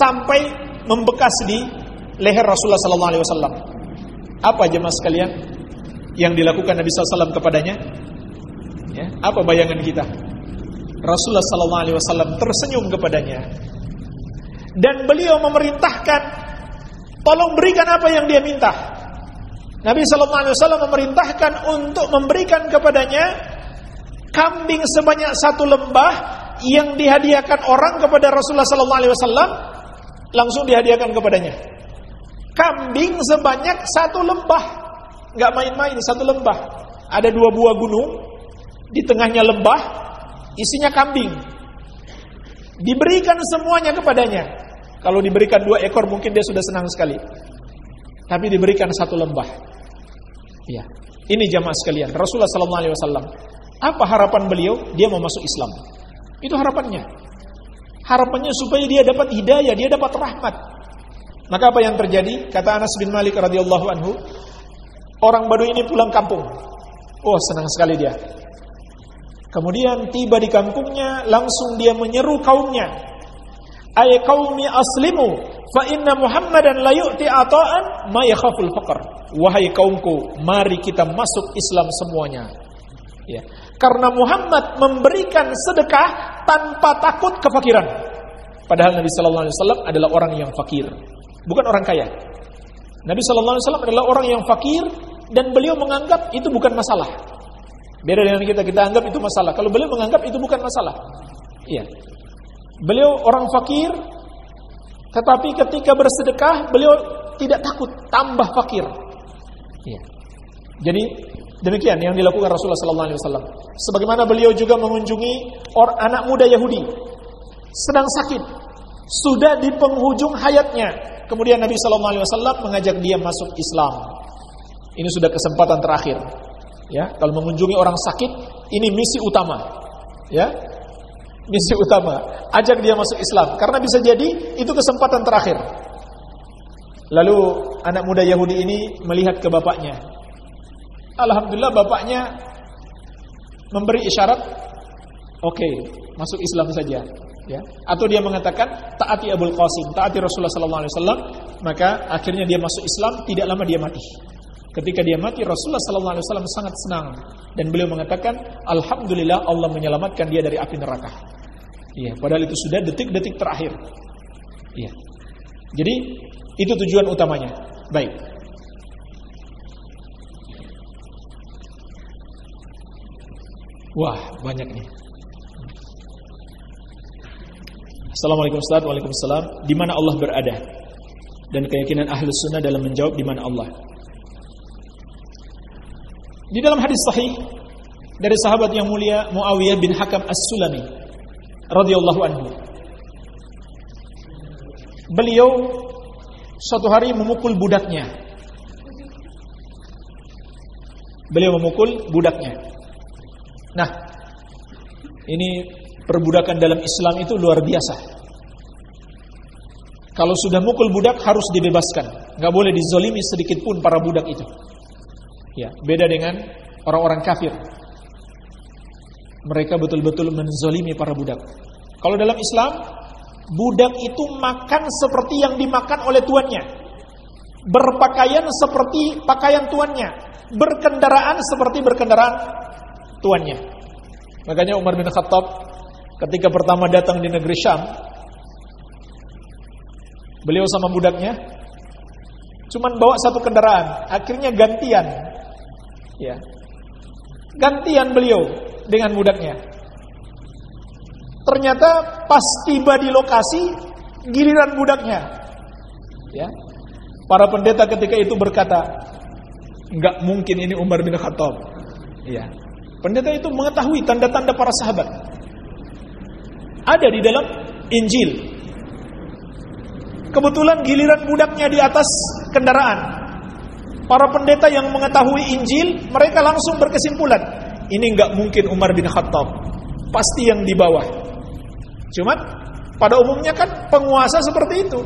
[SPEAKER 2] sampai membekas di leher Rasulullah Wasallam. Apa jemaah sekalian yang dilakukan Nabi SAW kepadanya? Ya, apa bayangan kita? Rasulullah Wasallam tersenyum kepadanya dan beliau memerintahkan, tolong berikan apa yang dia minta. Nabi Wasallam memerintahkan untuk memberikan kepadanya kambing sebanyak satu lembah yang dihadiahkan orang kepada Rasulullah Wasallam langsung dihadiahkan kepadanya. Kambing sebanyak satu lembah, nggak main-main satu lembah. Ada dua buah gunung, di tengahnya lembah, isinya kambing. Diberikan semuanya kepadanya. Kalau diberikan dua ekor mungkin dia sudah senang sekali. Tapi diberikan satu lembah. Ya. Ini jamaah sekalian. Rasulullah sallallahu alaihi wasallam. Apa harapan beliau? Dia mau masuk Islam. Itu harapannya. Harapannya supaya dia dapat hidayah, dia dapat rahmat. Maka apa yang terjadi? Kata Anas bin Malik radhiyallahu anhu, orang Badui ini pulang kampung. Oh, senang sekali dia. Kemudian tiba di kampungnya, langsung dia menyeru kaumnya. Ay qaumi aslimu fa inna Muhammadan la yu'ti ata'an ma yakhaful faqr. Wahai kaumku, mari kita masuk Islam semuanya. Ya. Karena Muhammad memberikan sedekah tanpa takut kefakiran. Padahal Nabi sallallahu alaihi wasallam adalah orang yang fakir, bukan orang kaya. Nabi sallallahu alaihi wasallam adalah orang yang fakir dan beliau menganggap itu bukan masalah. Beda dengan kita, kita anggap itu masalah. Kalau beliau menganggap itu bukan masalah. Iya. Beliau orang fakir, tetapi ketika bersedekah, beliau tidak takut tambah fakir. Iya. Jadi demikian yang dilakukan Rasulullah sallallahu alaihi wasallam. Sebagaimana beliau juga mengunjungi orang anak muda Yahudi sedang sakit, sudah di penghujung hayatnya. Kemudian Nabi sallallahu alaihi wasallam mengajak dia masuk Islam. Ini sudah kesempatan terakhir. Ya, kalau mengunjungi orang sakit, ini misi utama. Ya. Misi utama, ajak dia masuk Islam karena bisa jadi itu kesempatan terakhir. Lalu anak muda Yahudi ini melihat ke bapaknya. Alhamdulillah bapaknya memberi isyarat, oke, okay, masuk Islam saja. Ya. Atau dia mengatakan taati Abul Qasim, taati Rasulullah wasallam, maka akhirnya dia masuk Islam, tidak lama dia mati. Ketika dia mati Rasulullah wasallam sangat senang dan beliau mengatakan alhamdulillah Allah menyelamatkan dia dari api neraka. Iya, padahal itu sudah detik-detik terakhir. Iya. Jadi itu tujuan utamanya. Baik. Wah, banyak nih. Assalamualaikum Ustaz, Waalaikumsalam. Di mana Allah berada? Dan keyakinan ahlus sunnah dalam menjawab di mana Allah. Di dalam hadis sahih dari sahabat yang mulia Muawiyah bin Hakam As-Sulami radhiyallahu anhu. Beliau suatu hari memukul budaknya. Beliau memukul budaknya. Nah, ini perbudakan dalam Islam itu luar biasa. Kalau sudah mukul budak harus dibebaskan, nggak boleh dizolimi sedikit pun para budak itu. Ya, beda dengan orang-orang kafir. Mereka betul-betul menzolimi para budak. Kalau dalam Islam, budak itu makan seperti yang dimakan oleh tuannya. Berpakaian seperti pakaian tuannya. Berkendaraan seperti berkendaraan tuannya. Makanya Umar bin Khattab ketika pertama datang di negeri Syam, beliau sama budaknya cuman bawa satu kendaraan, akhirnya gantian. Ya. Gantian beliau dengan budaknya. Ternyata pas tiba di lokasi giliran budaknya. Ya. Para pendeta ketika itu berkata, "Enggak mungkin ini Umar bin Khattab." Ya. Pendeta itu mengetahui tanda-tanda para sahabat. Ada di dalam Injil. Kebetulan giliran budaknya di atas kendaraan. Para pendeta yang mengetahui Injil, mereka langsung berkesimpulan, ini nggak mungkin Umar bin Khattab. Pasti yang di bawah. Cuman pada umumnya kan penguasa seperti itu.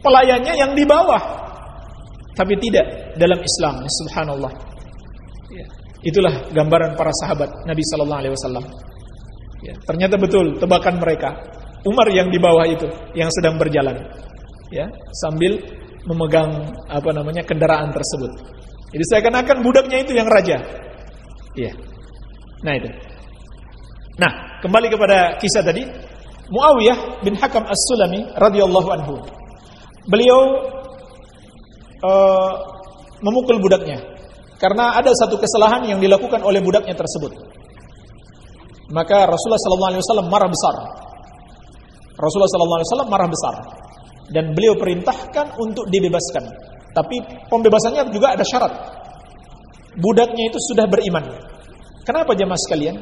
[SPEAKER 2] Pelayannya yang di bawah. Tapi tidak dalam Islam, subhanallah. Ya. Itulah gambaran para sahabat Nabi sallallahu alaihi wasallam. Ya, ternyata betul tebakan mereka. Umar yang di bawah itu yang sedang berjalan. Ya, sambil memegang apa namanya kendaraan tersebut. Jadi saya kenakan budaknya itu yang raja. Iya. Nah itu. Nah, kembali kepada kisah tadi. Muawiyah bin Hakam As-Sulami radhiyallahu anhu. Beliau uh, memukul budaknya karena ada satu kesalahan yang dilakukan oleh budaknya tersebut. Maka Rasulullah sallallahu alaihi wasallam marah besar. Rasulullah sallallahu alaihi wasallam marah besar dan beliau perintahkan untuk dibebaskan. Tapi pembebasannya juga ada syarat. Budaknya itu sudah beriman. Kenapa jemaah sekalian?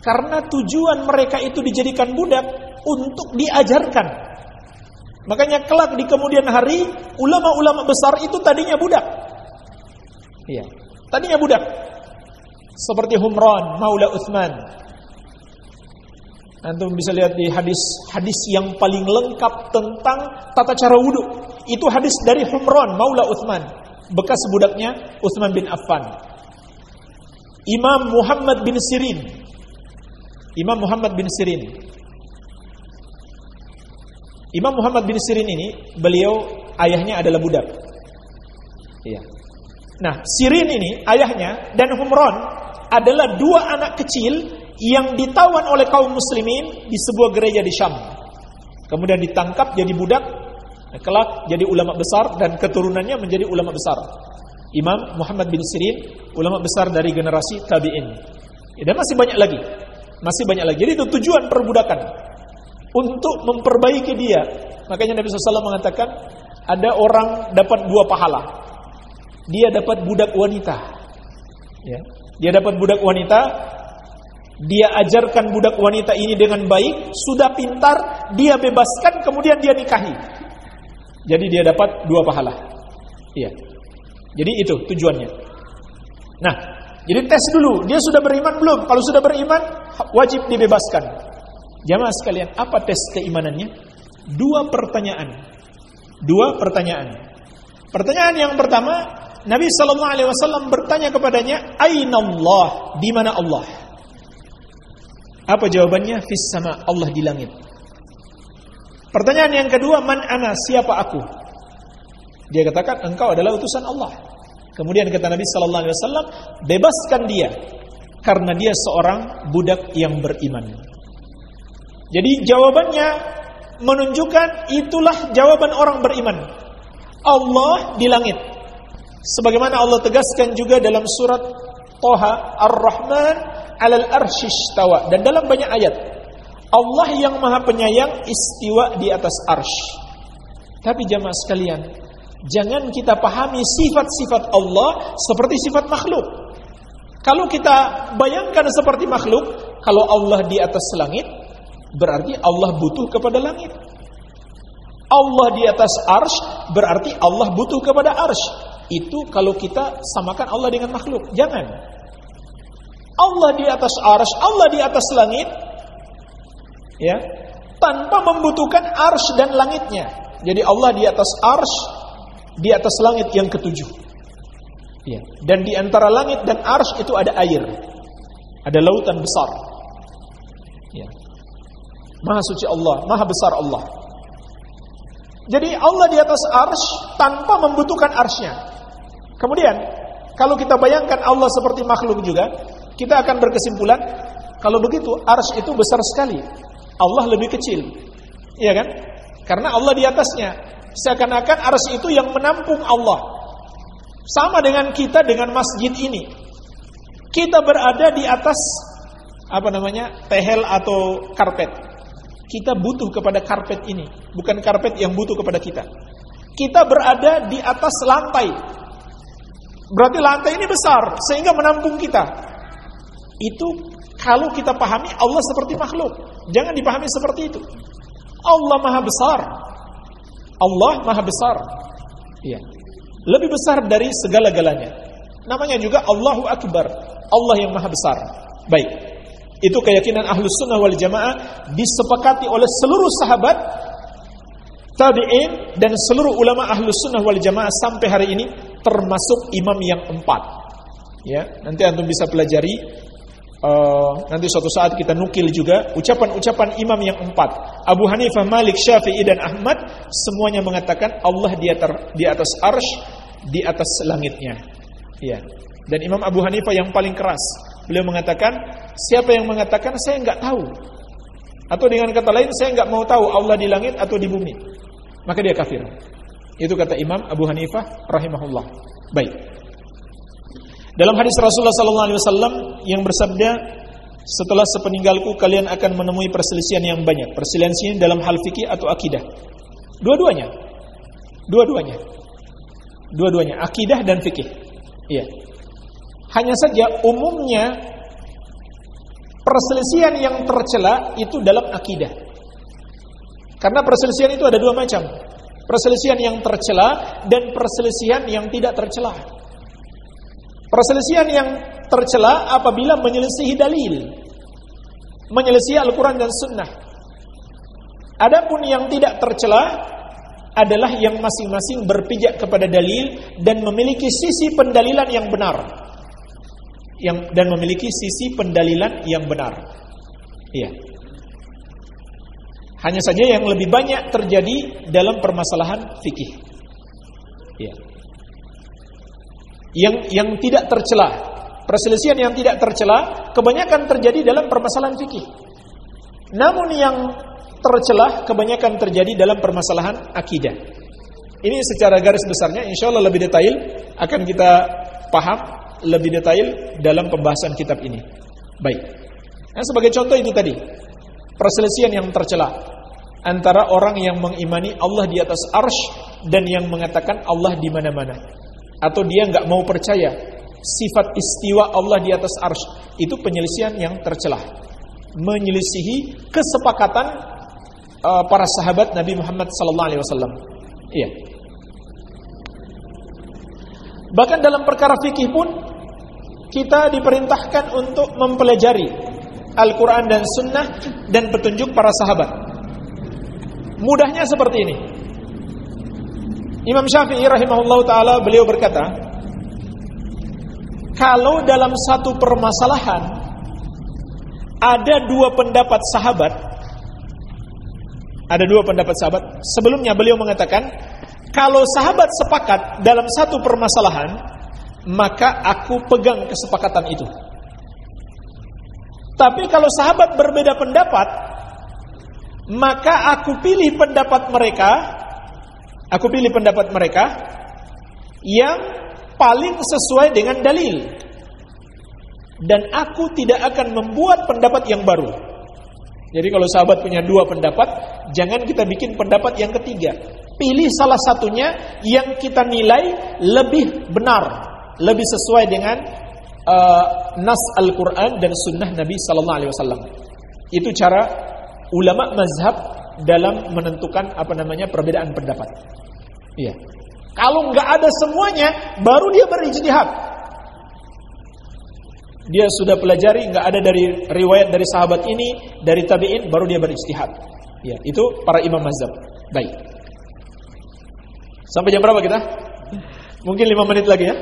[SPEAKER 2] Karena tujuan mereka itu dijadikan budak untuk diajarkan. Makanya kelak di kemudian hari ulama-ulama besar itu tadinya budak. Iya, tadinya budak. Seperti Humran, Maula Uthman. Antum bisa lihat di hadis-hadis yang paling lengkap tentang tata cara wudhu. Itu hadis dari Humran, Maula Uthman. Bekas budaknya Uthman bin Affan. Imam Muhammad bin Sirin Imam Muhammad bin Sirin. Imam Muhammad bin Sirin ini beliau ayahnya adalah budak. Iya. Nah, Sirin ini ayahnya dan Humron adalah dua anak kecil yang ditawan oleh kaum muslimin di sebuah gereja di Syam. Kemudian ditangkap jadi budak, kelak jadi ulama besar dan keturunannya menjadi ulama besar. Imam Muhammad bin Sirin, ulama besar dari generasi tabi'in. Dan masih banyak lagi. Masih banyak lagi. Jadi itu tujuan perbudakan. Untuk memperbaiki dia. Makanya Nabi SAW mengatakan, ada orang dapat dua pahala. Dia dapat budak wanita. Ya. Dia dapat budak wanita, dia ajarkan budak wanita ini dengan baik, sudah pintar, dia bebaskan, kemudian dia nikahi. Jadi dia dapat dua pahala. Iya. Jadi itu tujuannya. Nah, jadi tes dulu, dia sudah beriman belum? Kalau sudah beriman, wajib dibebaskan. Jamaah sekalian, apa tes keimanannya? Dua pertanyaan. Dua pertanyaan. Pertanyaan yang pertama, Nabi Shallallahu Alaihi Wasallam bertanya kepadanya, Aina Allah, di mana Allah? Apa jawabannya? Fis sama Allah di langit. Pertanyaan yang kedua, man ana, siapa aku? Dia katakan, engkau adalah utusan Allah. Kemudian kata Nabi Shallallahu Alaihi Wasallam, bebaskan dia karena dia seorang budak yang beriman. Jadi jawabannya menunjukkan itulah jawaban orang beriman. Allah di langit. Sebagaimana Allah tegaskan juga dalam surat Toha Ar-Rahman alal arsyistawa dan dalam banyak ayat Allah yang maha penyayang istiwa di atas arsh. Tapi jamaah sekalian, jangan kita pahami sifat-sifat Allah seperti sifat makhluk. Kalau kita bayangkan seperti makhluk, kalau Allah di atas langit, berarti Allah butuh kepada langit. Allah di atas arsh, berarti Allah butuh kepada arsh. Itu kalau kita samakan Allah dengan makhluk. Jangan. Allah di atas arsh, Allah di atas langit, ya, tanpa membutuhkan arsh dan langitnya. Jadi Allah di atas arsh, di atas langit yang ketujuh. Ya. Dan di antara langit dan ars itu ada air. Ada lautan besar. Ya. Maha suci Allah, maha besar Allah. Jadi Allah di atas ars tanpa membutuhkan arsnya. Kemudian, kalau kita bayangkan Allah seperti makhluk juga, kita akan berkesimpulan, kalau begitu ars itu besar sekali. Allah lebih kecil. Iya kan? Karena Allah di atasnya. Seakan-akan ars itu yang menampung Allah. Sama dengan kita dengan masjid ini. Kita berada di atas apa namanya? tehel atau karpet. Kita butuh kepada karpet ini, bukan karpet yang butuh kepada kita. Kita berada di atas lantai. Berarti lantai ini besar sehingga menampung kita. Itu kalau kita pahami Allah seperti makhluk. Jangan dipahami seperti itu. Allah Maha besar. Allah Maha besar. Iya lebih besar dari segala-galanya. namanya juga Allahu Akbar. Allah yang maha besar. Baik. Itu keyakinan ahlus sunnah wal jamaah disepakati oleh seluruh sahabat tabi'in dan seluruh ulama ahlus sunnah wal jamaah sampai hari ini termasuk imam yang empat. Ya, nanti antum bisa pelajari uh, nanti suatu saat kita nukil juga ucapan-ucapan imam yang empat. Abu Hanifah, Malik, Syafi'i dan Ahmad semuanya mengatakan Allah di atas di atas arsh, di atas langitnya. Ya. Dan Imam Abu Hanifah yang paling keras, beliau mengatakan, siapa yang mengatakan saya enggak tahu. Atau dengan kata lain saya enggak mau tahu Allah di langit atau di bumi. Maka dia kafir. Itu kata Imam Abu Hanifah rahimahullah. Baik. Dalam hadis Rasulullah sallallahu alaihi wasallam yang bersabda, setelah sepeninggalku kalian akan menemui perselisihan yang banyak. Perselisihan dalam hal fikih atau akidah. Dua-duanya. Dua-duanya. Dua-duanya, akidah dan fikih. Iya. Hanya saja umumnya perselisihan yang tercela itu dalam akidah. Karena perselisihan itu ada dua macam. Perselisihan yang tercela dan perselisihan yang tidak tercela. Perselisihan yang tercela apabila menyelisihi dalil. Menyelisihi Al-Quran dan Sunnah. Adapun yang tidak tercela adalah yang masing-masing berpijak kepada dalil dan memiliki sisi pendalilan yang benar. Yang dan memiliki sisi pendalilan yang benar. Iya. Hanya saja yang lebih banyak terjadi dalam permasalahan fikih. Iya yang yang tidak tercela. Perselisihan yang tidak tercela kebanyakan terjadi dalam permasalahan fikih. Namun yang tercela kebanyakan terjadi dalam permasalahan akidah. Ini secara garis besarnya insya Allah lebih detail akan kita paham lebih detail dalam pembahasan kitab ini. Baik. Nah, sebagai contoh itu tadi perselisihan yang tercela antara orang yang mengimani Allah di atas arsh dan yang mengatakan Allah di mana-mana. Atau dia nggak mau percaya sifat istiwa Allah di atas arsh. Itu penyelisihan yang tercelah menyelisihi kesepakatan uh, para sahabat Nabi Muhammad sallallahu alaihi wasallam. Iya. Bahkan dalam perkara fikih pun kita diperintahkan untuk mempelajari Al-Quran dan Sunnah dan petunjuk para sahabat mudahnya seperti ini Imam Syafi'i rahimahullah taala beliau berkata, kalau dalam satu permasalahan ada dua pendapat sahabat, ada dua pendapat sahabat. Sebelumnya beliau mengatakan, kalau sahabat sepakat dalam satu permasalahan, maka aku pegang kesepakatan itu. Tapi kalau sahabat berbeda pendapat, maka aku pilih pendapat mereka Aku pilih pendapat mereka yang paling sesuai dengan dalil. Dan aku tidak akan membuat pendapat yang baru. Jadi kalau sahabat punya dua pendapat, jangan kita bikin pendapat yang ketiga. Pilih salah satunya yang kita nilai lebih benar, lebih sesuai dengan uh, nas Al-Quran dan Sunnah Nabi Sallallahu Alaihi Wasallam. Itu cara ulama mazhab dalam menentukan apa namanya perbedaan pendapat. Iya. Kalau nggak ada semuanya, baru dia berijtihad. Dia sudah pelajari nggak ada dari riwayat dari sahabat ini, dari tabiin, baru dia berijtihad. Ya, itu para imam mazhab. Baik. Sampai jam berapa kita? Mungkin lima menit lagi ya.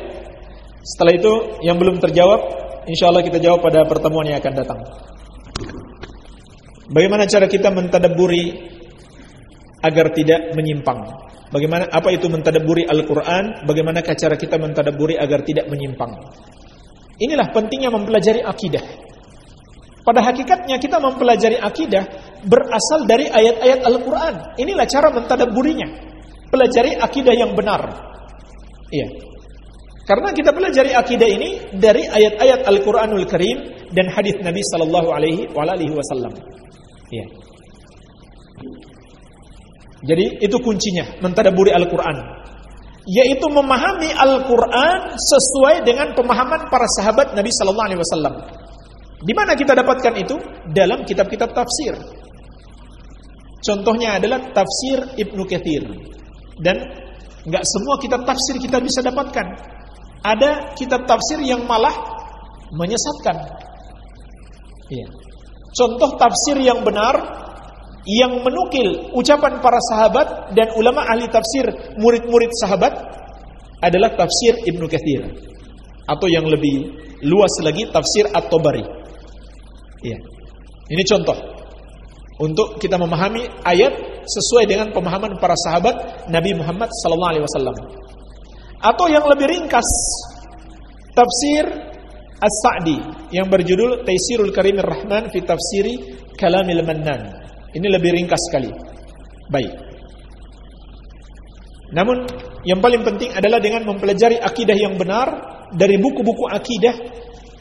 [SPEAKER 2] Setelah itu yang belum terjawab, insya Allah kita jawab pada pertemuan yang akan datang. Bagaimana cara kita mentadaburi agar tidak menyimpang? Bagaimana apa itu mentadaburi Al-Qur'an? Bagaimana cara kita mentadaburi agar tidak menyimpang? Inilah pentingnya mempelajari akidah. Pada hakikatnya kita mempelajari akidah berasal dari ayat-ayat Al-Qur'an. Inilah cara mentadaburinya. Pelajari akidah yang benar. Iya. Karena kita pelajari akidah ini dari ayat-ayat Al-Qur'anul Karim dan hadis Nabi sallallahu alaihi wasallam. Iya. Jadi itu kuncinya mentadaburi Al-Qur'an. Yaitu memahami Al-Qur'an sesuai dengan pemahaman para sahabat Nabi sallallahu alaihi wasallam. Di mana kita dapatkan itu? Dalam kitab-kitab tafsir. Contohnya adalah tafsir Ibnu Katsir. Dan nggak semua kitab tafsir kita bisa dapatkan. Ada kitab tafsir yang malah menyesatkan. Ya. Contoh tafsir yang benar yang menukil ucapan para sahabat dan ulama ahli tafsir murid-murid sahabat adalah tafsir Ibnu Katsir atau yang lebih luas lagi tafsir At-Tabari. Ya. Ini contoh untuk kita memahami ayat sesuai dengan pemahaman para sahabat Nabi Muhammad wasallam. Atau yang lebih ringkas tafsir As-Sa'di yang berjudul Taisirul Karimir Rahman fi Tafsiri Kalamil Mannan. Ini lebih ringkas sekali. Baik. Namun yang paling penting adalah dengan mempelajari akidah yang benar dari buku-buku akidah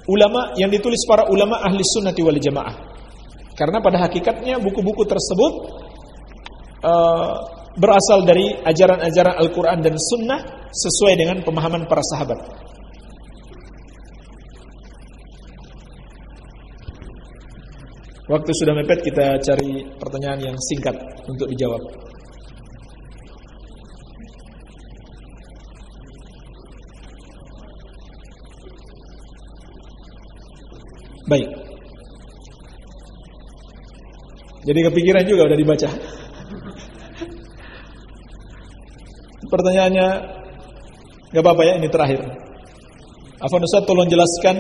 [SPEAKER 2] ulama yang ditulis para ulama ahli sunnati wal jamaah. Karena pada hakikatnya buku-buku tersebut uh, berasal dari ajaran-ajaran Al-Quran dan Sunnah sesuai dengan pemahaman para sahabat. Waktu sudah mepet kita cari pertanyaan yang singkat untuk dijawab. Baik. Jadi kepikiran juga udah dibaca. Pertanyaannya Gak apa-apa ya ini terakhir. Afan Ustaz tolong jelaskan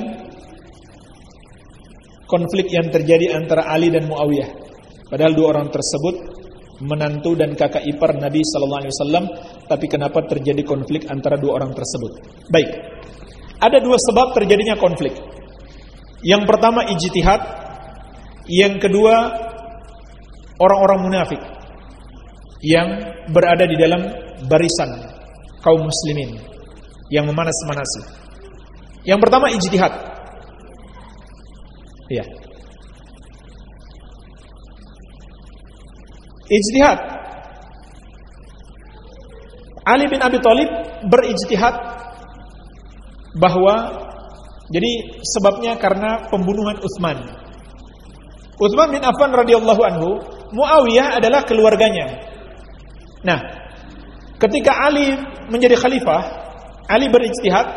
[SPEAKER 2] Konflik yang terjadi antara Ali dan Muawiyah. Padahal dua orang tersebut Menantu dan kakak ipar Nabi Wasallam Tapi kenapa terjadi konflik antara dua orang tersebut? Baik. Ada dua sebab terjadinya konflik. Yang pertama ijtihad Yang kedua Orang-orang munafik Yang berada di dalam barisan kaum muslimin yang memanas-manasi. Yang pertama ijtihad. Ya. Ijtihad. Ali bin Abi Thalib berijtihad bahwa jadi sebabnya karena pembunuhan Utsman. Utsman bin Affan radhiyallahu anhu, Muawiyah adalah keluarganya. Nah, Ketika Ali menjadi khalifah, Ali berijtihad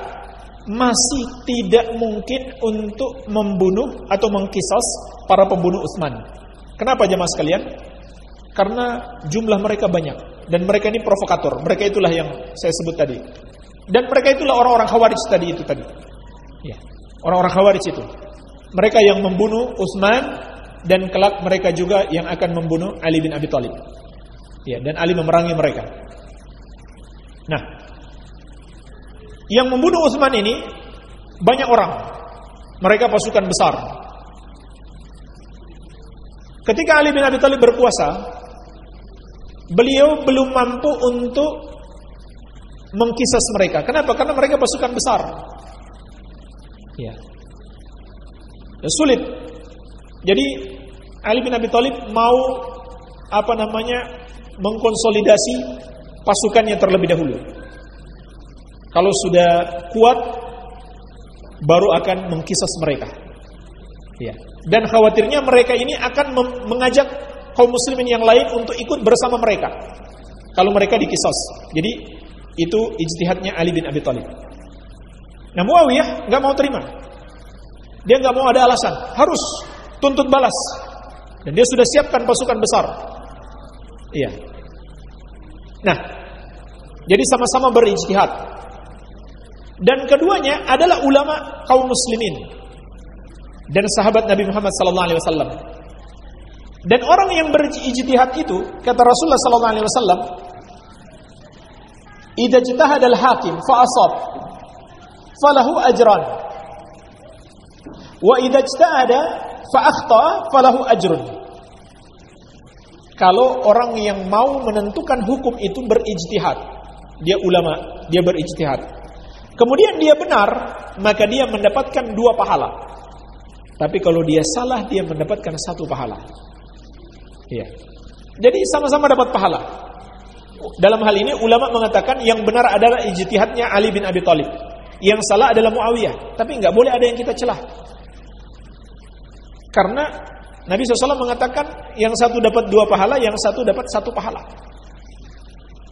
[SPEAKER 2] masih tidak mungkin untuk membunuh atau mengkisos para pembunuh Utsman. Kenapa jemaah sekalian? Karena jumlah mereka banyak dan mereka ini provokator. Mereka itulah yang saya sebut tadi. Dan mereka itulah orang-orang Khawarij tadi itu tadi. Ya, orang-orang Khawarij itu. Mereka yang membunuh Utsman dan kelak mereka juga yang akan membunuh Ali bin Abi Thalib. Ya, dan Ali memerangi mereka. Nah, yang membunuh Utsman ini banyak orang. Mereka pasukan besar. Ketika Ali bin Abi Thalib berkuasa, beliau belum mampu untuk mengkisas mereka. Kenapa? Karena mereka pasukan besar. Ya. ya sulit. Jadi Ali bin Abi Thalib mau apa namanya mengkonsolidasi pasukannya terlebih dahulu. Kalau sudah kuat, baru akan mengkisas mereka. Ya. Dan khawatirnya mereka ini akan mengajak kaum muslimin yang lain untuk ikut bersama mereka. Kalau mereka dikisas. Jadi itu ijtihadnya Ali bin Abi Thalib. Nah Muawiyah nggak mau terima. Dia nggak mau ada alasan, harus tuntut balas. Dan dia sudah siapkan pasukan besar. Iya. Nah, jadi sama-sama berijtihad. Dan keduanya adalah ulama kaum muslimin dan sahabat Nabi Muhammad sallallahu alaihi wasallam. Dan orang yang berijtihad itu kata Rasulullah sallallahu alaihi wasallam, "Idza al-hakim fa asab, falahu ajran. Wa idza ijtahada fa akhta, falahu ajrun." Kalau orang yang mau menentukan hukum itu berijtihad, dia ulama, dia berijtihad. Kemudian dia benar, maka dia mendapatkan dua pahala. Tapi kalau dia salah, dia mendapatkan satu pahala. Iya. Jadi sama-sama dapat pahala. Dalam hal ini ulama mengatakan yang benar adalah ijtihadnya Ali bin Abi Thalib. Yang salah adalah Muawiyah. Tapi nggak boleh ada yang kita celah. Karena Nabi SAW mengatakan yang satu dapat dua pahala, yang satu dapat satu pahala.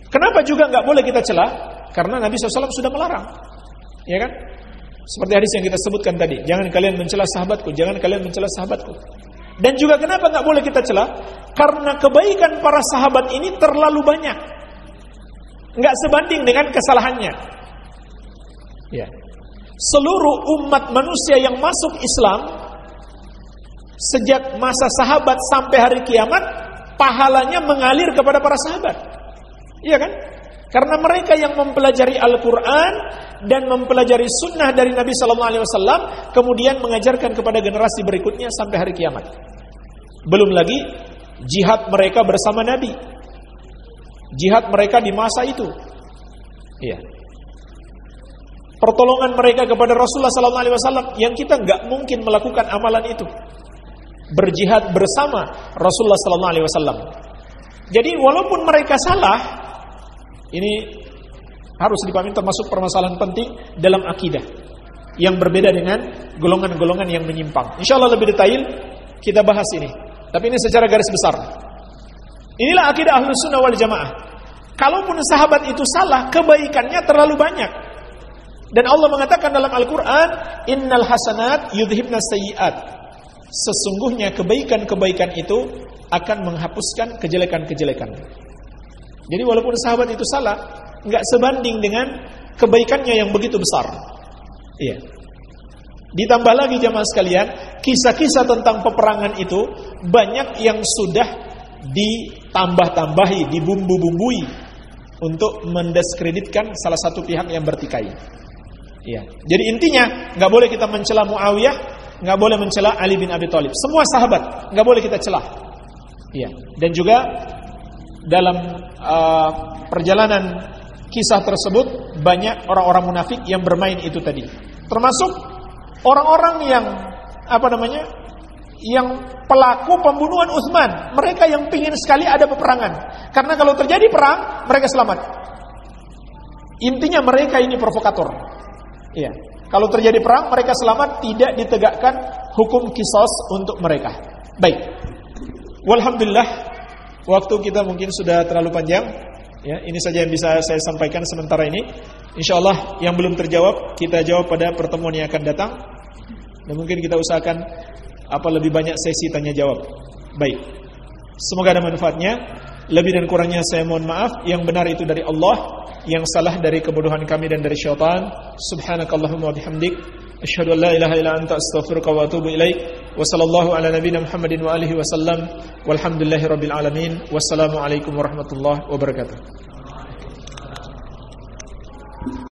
[SPEAKER 2] Kenapa juga nggak boleh kita celah? Karena Nabi SAW sudah melarang. Ya kan? Seperti hadis yang kita sebutkan tadi, jangan kalian mencela sahabatku, jangan kalian mencela sahabatku. Dan juga kenapa nggak boleh kita cela? Karena kebaikan para sahabat ini terlalu banyak. Nggak sebanding dengan kesalahannya. Ya. Seluruh umat manusia yang masuk Islam sejak masa sahabat sampai hari kiamat pahalanya mengalir kepada para sahabat. Iya kan? Karena mereka yang mempelajari Al-Quran dan mempelajari sunnah dari Nabi Sallallahu Alaihi Wasallam, kemudian mengajarkan kepada generasi berikutnya sampai hari kiamat. Belum lagi jihad mereka bersama Nabi, jihad mereka di masa itu, iya. Pertolongan mereka kepada Rasulullah Sallallahu Alaihi Wasallam yang kita nggak mungkin melakukan amalan itu, berjihad bersama Rasulullah Sallallahu Alaihi Wasallam. Jadi walaupun mereka salah, ini harus dipahami termasuk permasalahan penting dalam akidah yang berbeda dengan golongan-golongan yang menyimpang. Insya Allah lebih detail kita bahas ini. Tapi ini secara garis besar. Inilah akidah ahlus sunnah wal jamaah. Kalaupun sahabat itu salah, kebaikannya terlalu banyak. Dan Allah mengatakan dalam Al-Quran, Innal hasanat yudhibna sayyiat. Sesungguhnya kebaikan-kebaikan itu akan menghapuskan kejelekan-kejelekan. Jadi walaupun sahabat itu salah, nggak sebanding dengan kebaikannya yang begitu besar. Iya. Ditambah lagi jamaah sekalian, kisah-kisah tentang peperangan itu banyak yang sudah ditambah-tambahi, dibumbu-bumbui untuk mendiskreditkan salah satu pihak yang bertikai. Iya. Jadi intinya nggak boleh kita mencela Muawiyah, nggak boleh mencela Ali bin Abi Thalib. Semua sahabat nggak boleh kita celah. Iya. Dan juga dalam uh, perjalanan kisah tersebut banyak orang-orang munafik yang bermain itu tadi. Termasuk orang-orang yang apa namanya? yang pelaku pembunuhan Utsman, mereka yang pingin sekali ada peperangan. Karena kalau terjadi perang, mereka selamat. Intinya mereka ini provokator. Iya. Kalau terjadi perang, mereka selamat, tidak ditegakkan hukum kisos untuk mereka. Baik. Walhamdulillah Waktu kita mungkin sudah terlalu panjang. Ya, ini saja yang bisa saya sampaikan sementara ini. Insya Allah yang belum terjawab kita jawab pada pertemuan yang akan datang. Dan mungkin kita usahakan apa lebih banyak sesi tanya jawab. Baik. Semoga ada manfaatnya. Lebih dan kurangnya saya mohon maaf. Yang benar itu dari Allah, yang salah dari kebodohan kami dan dari syaitan. Subhanakallahumma bihamdik. Asyhadu an la ilaha illa anta astaghfiruka wa atubu ilaik. Wa sallallahu ala nabiyyina Muhammadin wa alihi wasallam. Walhamdulillahi rabbil alamin. Wassalamu alaikum warahmatullahi wabarakatuh.